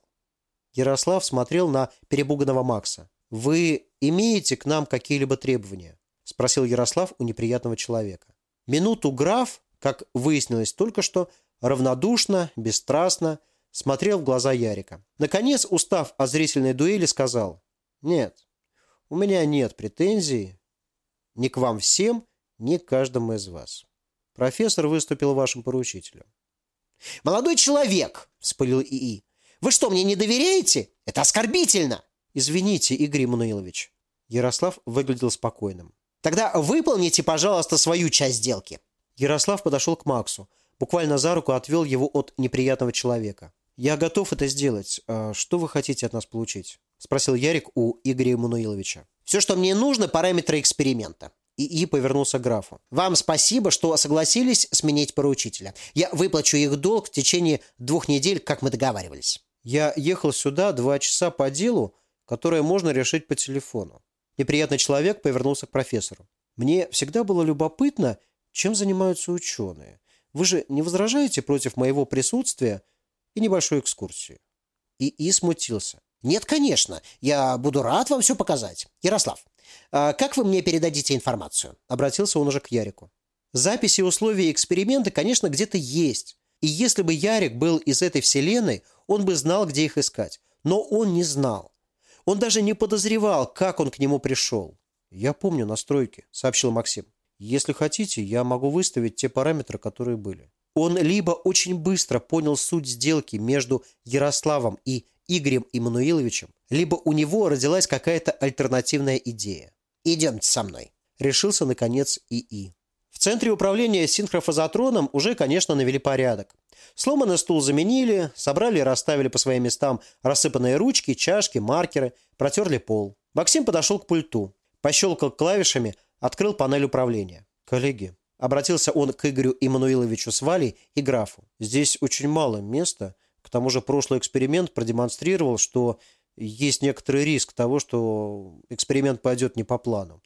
Ярослав смотрел на перебуганного Макса. «Вы имеете к нам какие-либо требования?» – спросил Ярослав у неприятного человека. Минуту граф, как выяснилось только что, равнодушно, бесстрастно смотрел в глаза Ярика. Наконец, устав о зрительной дуэли, сказал, «Нет, у меня нет претензий ни к вам всем, ни к каждому из вас. Профессор выступил вашим поручителем». «Молодой человек!» – вспылил ИИ. «Вы что, мне не доверяете? Это оскорбительно!» «Извините, Игорь Мануилович». Ярослав выглядел спокойным. Тогда выполните, пожалуйста, свою часть сделки». Ярослав подошел к Максу, буквально за руку отвел его от неприятного человека. «Я готов это сделать. А что вы хотите от нас получить?» – спросил Ярик у Игоря Эммануиловича. «Все, что мне нужно, параметры эксперимента». И повернулся к графу. «Вам спасибо, что согласились сменить поручителя. Я выплачу их долг в течение двух недель, как мы договаривались». «Я ехал сюда два часа по делу, которое можно решить по телефону. Неприятный человек повернулся к профессору. «Мне всегда было любопытно, чем занимаются ученые. Вы же не возражаете против моего присутствия и небольшой экскурсии?» И И смутился. «Нет, конечно. Я буду рад вам все показать. Ярослав, а как вы мне передадите информацию?» Обратился он уже к Ярику. Записи условий эксперимента, конечно, где-то есть. И если бы Ярик был из этой вселенной, он бы знал, где их искать. Но он не знал. Он даже не подозревал, как он к нему пришел. «Я помню настройки», — сообщил Максим. «Если хотите, я могу выставить те параметры, которые были». Он либо очень быстро понял суть сделки между Ярославом и Игорем Иммануиловичем, либо у него родилась какая-то альтернативная идея. «Идемте со мной», — решился, наконец, ИИ. В центре управления синхрофазотроном уже, конечно, навели порядок. Сломанный стул заменили, собрали и расставили по своим местам рассыпанные ручки, чашки, маркеры, протерли пол. Максим подошел к пульту, пощелкал клавишами, открыл панель управления. «Коллеги», — обратился он к Игорю Иммануиловичу с Валей и графу, «здесь очень мало места. К тому же прошлый эксперимент продемонстрировал, что есть некоторый риск того, что эксперимент пойдет не по плану.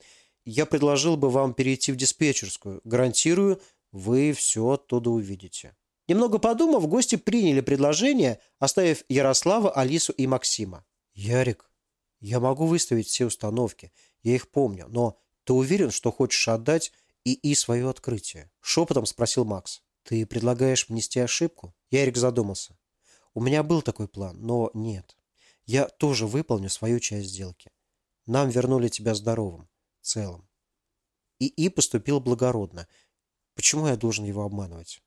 Я предложил бы вам перейти в диспетчерскую. Гарантирую, вы все оттуда увидите». Немного подумав, гости приняли предложение, оставив Ярослава, Алису и Максима. «Ярик, я могу выставить все установки, я их помню, но ты уверен, что хочешь отдать и и свое открытие?» Шепотом спросил Макс. «Ты предлагаешь внести ошибку?» Ярик задумался. У меня был такой план, но нет. Я тоже выполню свою часть сделки. Нам вернули тебя здоровым, целым. И И поступил благородно. Почему я должен его обманывать?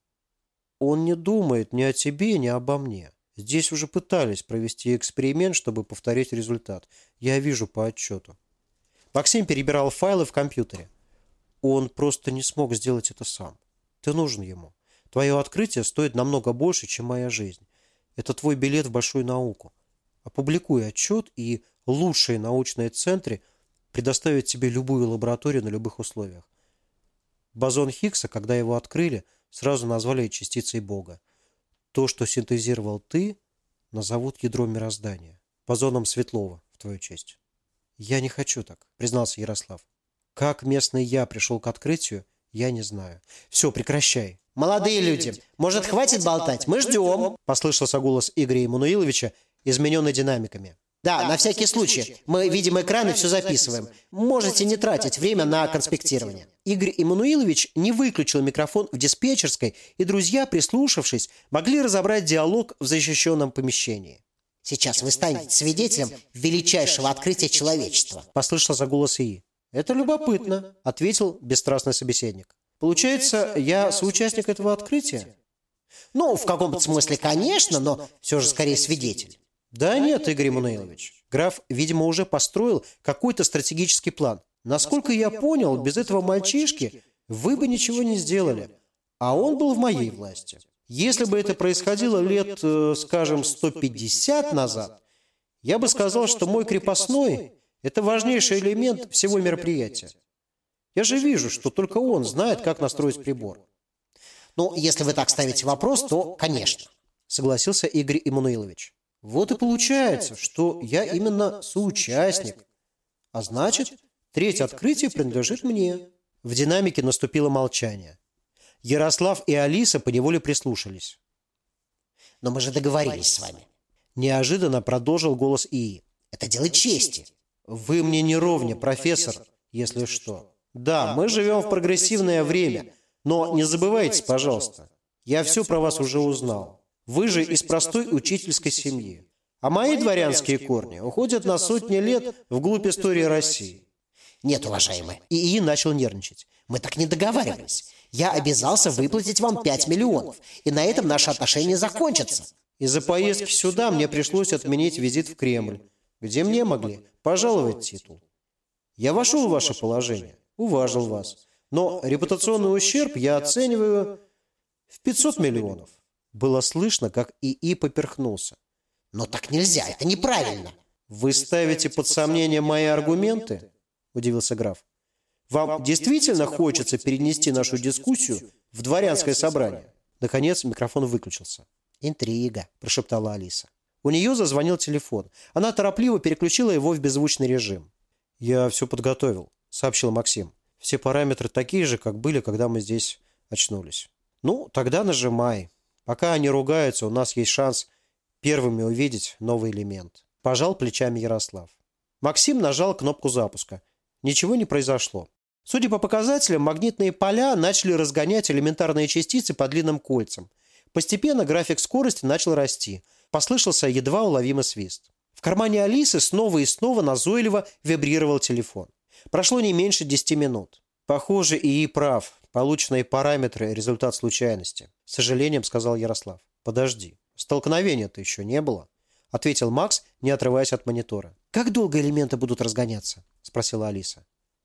Он не думает ни о тебе, ни обо мне. Здесь уже пытались провести эксперимент, чтобы повторить результат. Я вижу по отчету. Максим перебирал файлы в компьютере. Он просто не смог сделать это сам. Ты нужен ему. Твое открытие стоит намного больше, чем моя жизнь. Это твой билет в большую науку. Опубликуй отчет, и лучшие научные центры предоставят тебе любую лабораторию на любых условиях. Бозон Хиггса, когда его открыли, сразу назвали частицей Бога. То, что синтезировал ты, назовут ядром мироздания. Бозоном Светлова, в твою честь. Я не хочу так, признался Ярослав. Как местный я пришел к открытию, я не знаю. Все, прекращай. Молодые люди, может, хватит болтать? Мы ждем. Послышался голос Игоря Иммануиловича, измененный динамиками. Да, на всякий случай. Мы видим экран и все записываем. Можете не тратить время на конспектирование. Игорь Иммануилович не выключил микрофон в диспетчерской, и друзья, прислушавшись, могли разобрать диалог в защищенном помещении. Сейчас вы станете свидетелем величайшего открытия человечества. Послышался голос ИИ. «Это любопытно», — ответил бесстрастный собеседник. «Получается, я соучастник этого открытия?» «Ну, в каком-то смысле, конечно, но все же скорее свидетель». Да нет, Игорь Эммануилович. Граф, видимо, уже построил какой-то стратегический план. Насколько я понял, без этого мальчишки вы бы ничего не сделали. А он был в моей власти. Если бы это происходило лет, э, скажем, 150 назад, я бы сказал, что мой крепостной – это важнейший элемент всего мероприятия. Я же вижу, что только он знает, как настроить прибор. Ну, если вы так ставите вопрос, то, конечно. Согласился Игорь Иммануилович. Вот и получается, что я именно соучастник. А значит, третье открытие принадлежит мне. В динамике наступило молчание. Ярослав и Алиса поневоле прислушались. «Но мы же договорились с вами». Неожиданно продолжил голос Ии. «Это дело чести». «Вы мне не ровня, профессор, если что. Да, мы живем в прогрессивное время, но не забывайте, пожалуйста, я все про вас уже узнал. Вы же из простой учительской семьи. А мои дворянские корни уходят на сотни лет вглубь истории России. Нет, уважаемый. И начал нервничать. Мы так не договаривались. Я обязался выплатить вам 5 миллионов, и на этом наши отношения закончатся. Из-за поездки сюда мне пришлось отменить визит в Кремль, где мне могли пожаловать титул. Я вошел в ваше положение, уважил вас, но репутационный ущерб я оцениваю в 500 миллионов. Было слышно, как ИИ поперхнулся. «Но так нельзя, это неправильно!» «Вы ставите под сомнение мои аргументы?» – удивился граф. «Вам действительно хочется перенести нашу дискуссию в дворянское собрание?» Наконец микрофон выключился. «Интрига», – прошептала Алиса. У нее зазвонил телефон. Она торопливо переключила его в беззвучный режим. «Я все подготовил», – сообщил Максим. «Все параметры такие же, как были, когда мы здесь очнулись». «Ну, тогда нажимай», Пока они ругаются, у нас есть шанс первыми увидеть новый элемент. Пожал плечами Ярослав. Максим нажал кнопку запуска. Ничего не произошло. Судя по показателям, магнитные поля начали разгонять элементарные частицы по длинным кольцам. Постепенно график скорости начал расти. Послышался едва уловимый свист. В кармане Алисы снова и снова назойливо вибрировал телефон. Прошло не меньше 10 минут. Похоже, ИИ прав. Полученные параметры – результат случайности. С сожалением сказал Ярослав. Подожди, столкновения-то еще не было. Ответил Макс, не отрываясь от монитора. «Как долго элементы будут разгоняться?» – спросила Алиса.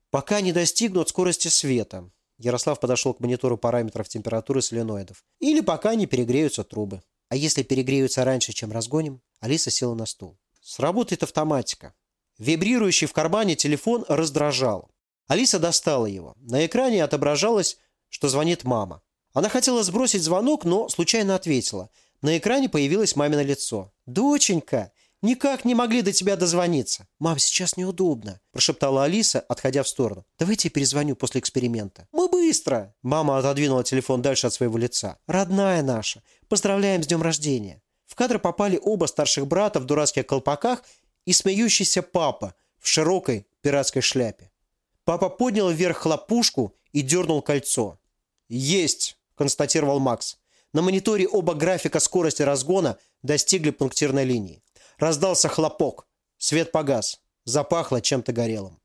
«Пока не достигнут скорости света». Ярослав подошел к монитору параметров температуры соленоидов. «Или пока не перегреются трубы». «А если перегреются раньше, чем разгоним?» Алиса села на стул. «Сработает автоматика». Вибрирующий в кармане телефон раздражал. Алиса достала его. На экране отображалось, что звонит мама. Она хотела сбросить звонок, но случайно ответила. На экране появилось мамино лицо. «Доченька, никак не могли до тебя дозвониться». «Мам, сейчас неудобно», – прошептала Алиса, отходя в сторону. «Давайте я перезвоню после эксперимента». «Мы быстро!» Мама отодвинула телефон дальше от своего лица. «Родная наша, поздравляем с днем рождения». В кадр попали оба старших брата в дурацких колпаках и смеющийся папа в широкой пиратской шляпе. Папа поднял вверх хлопушку и дернул кольцо. «Есть!» – констатировал Макс. На мониторе оба графика скорости разгона достигли пунктирной линии. Раздался хлопок. Свет погас. Запахло чем-то горелым.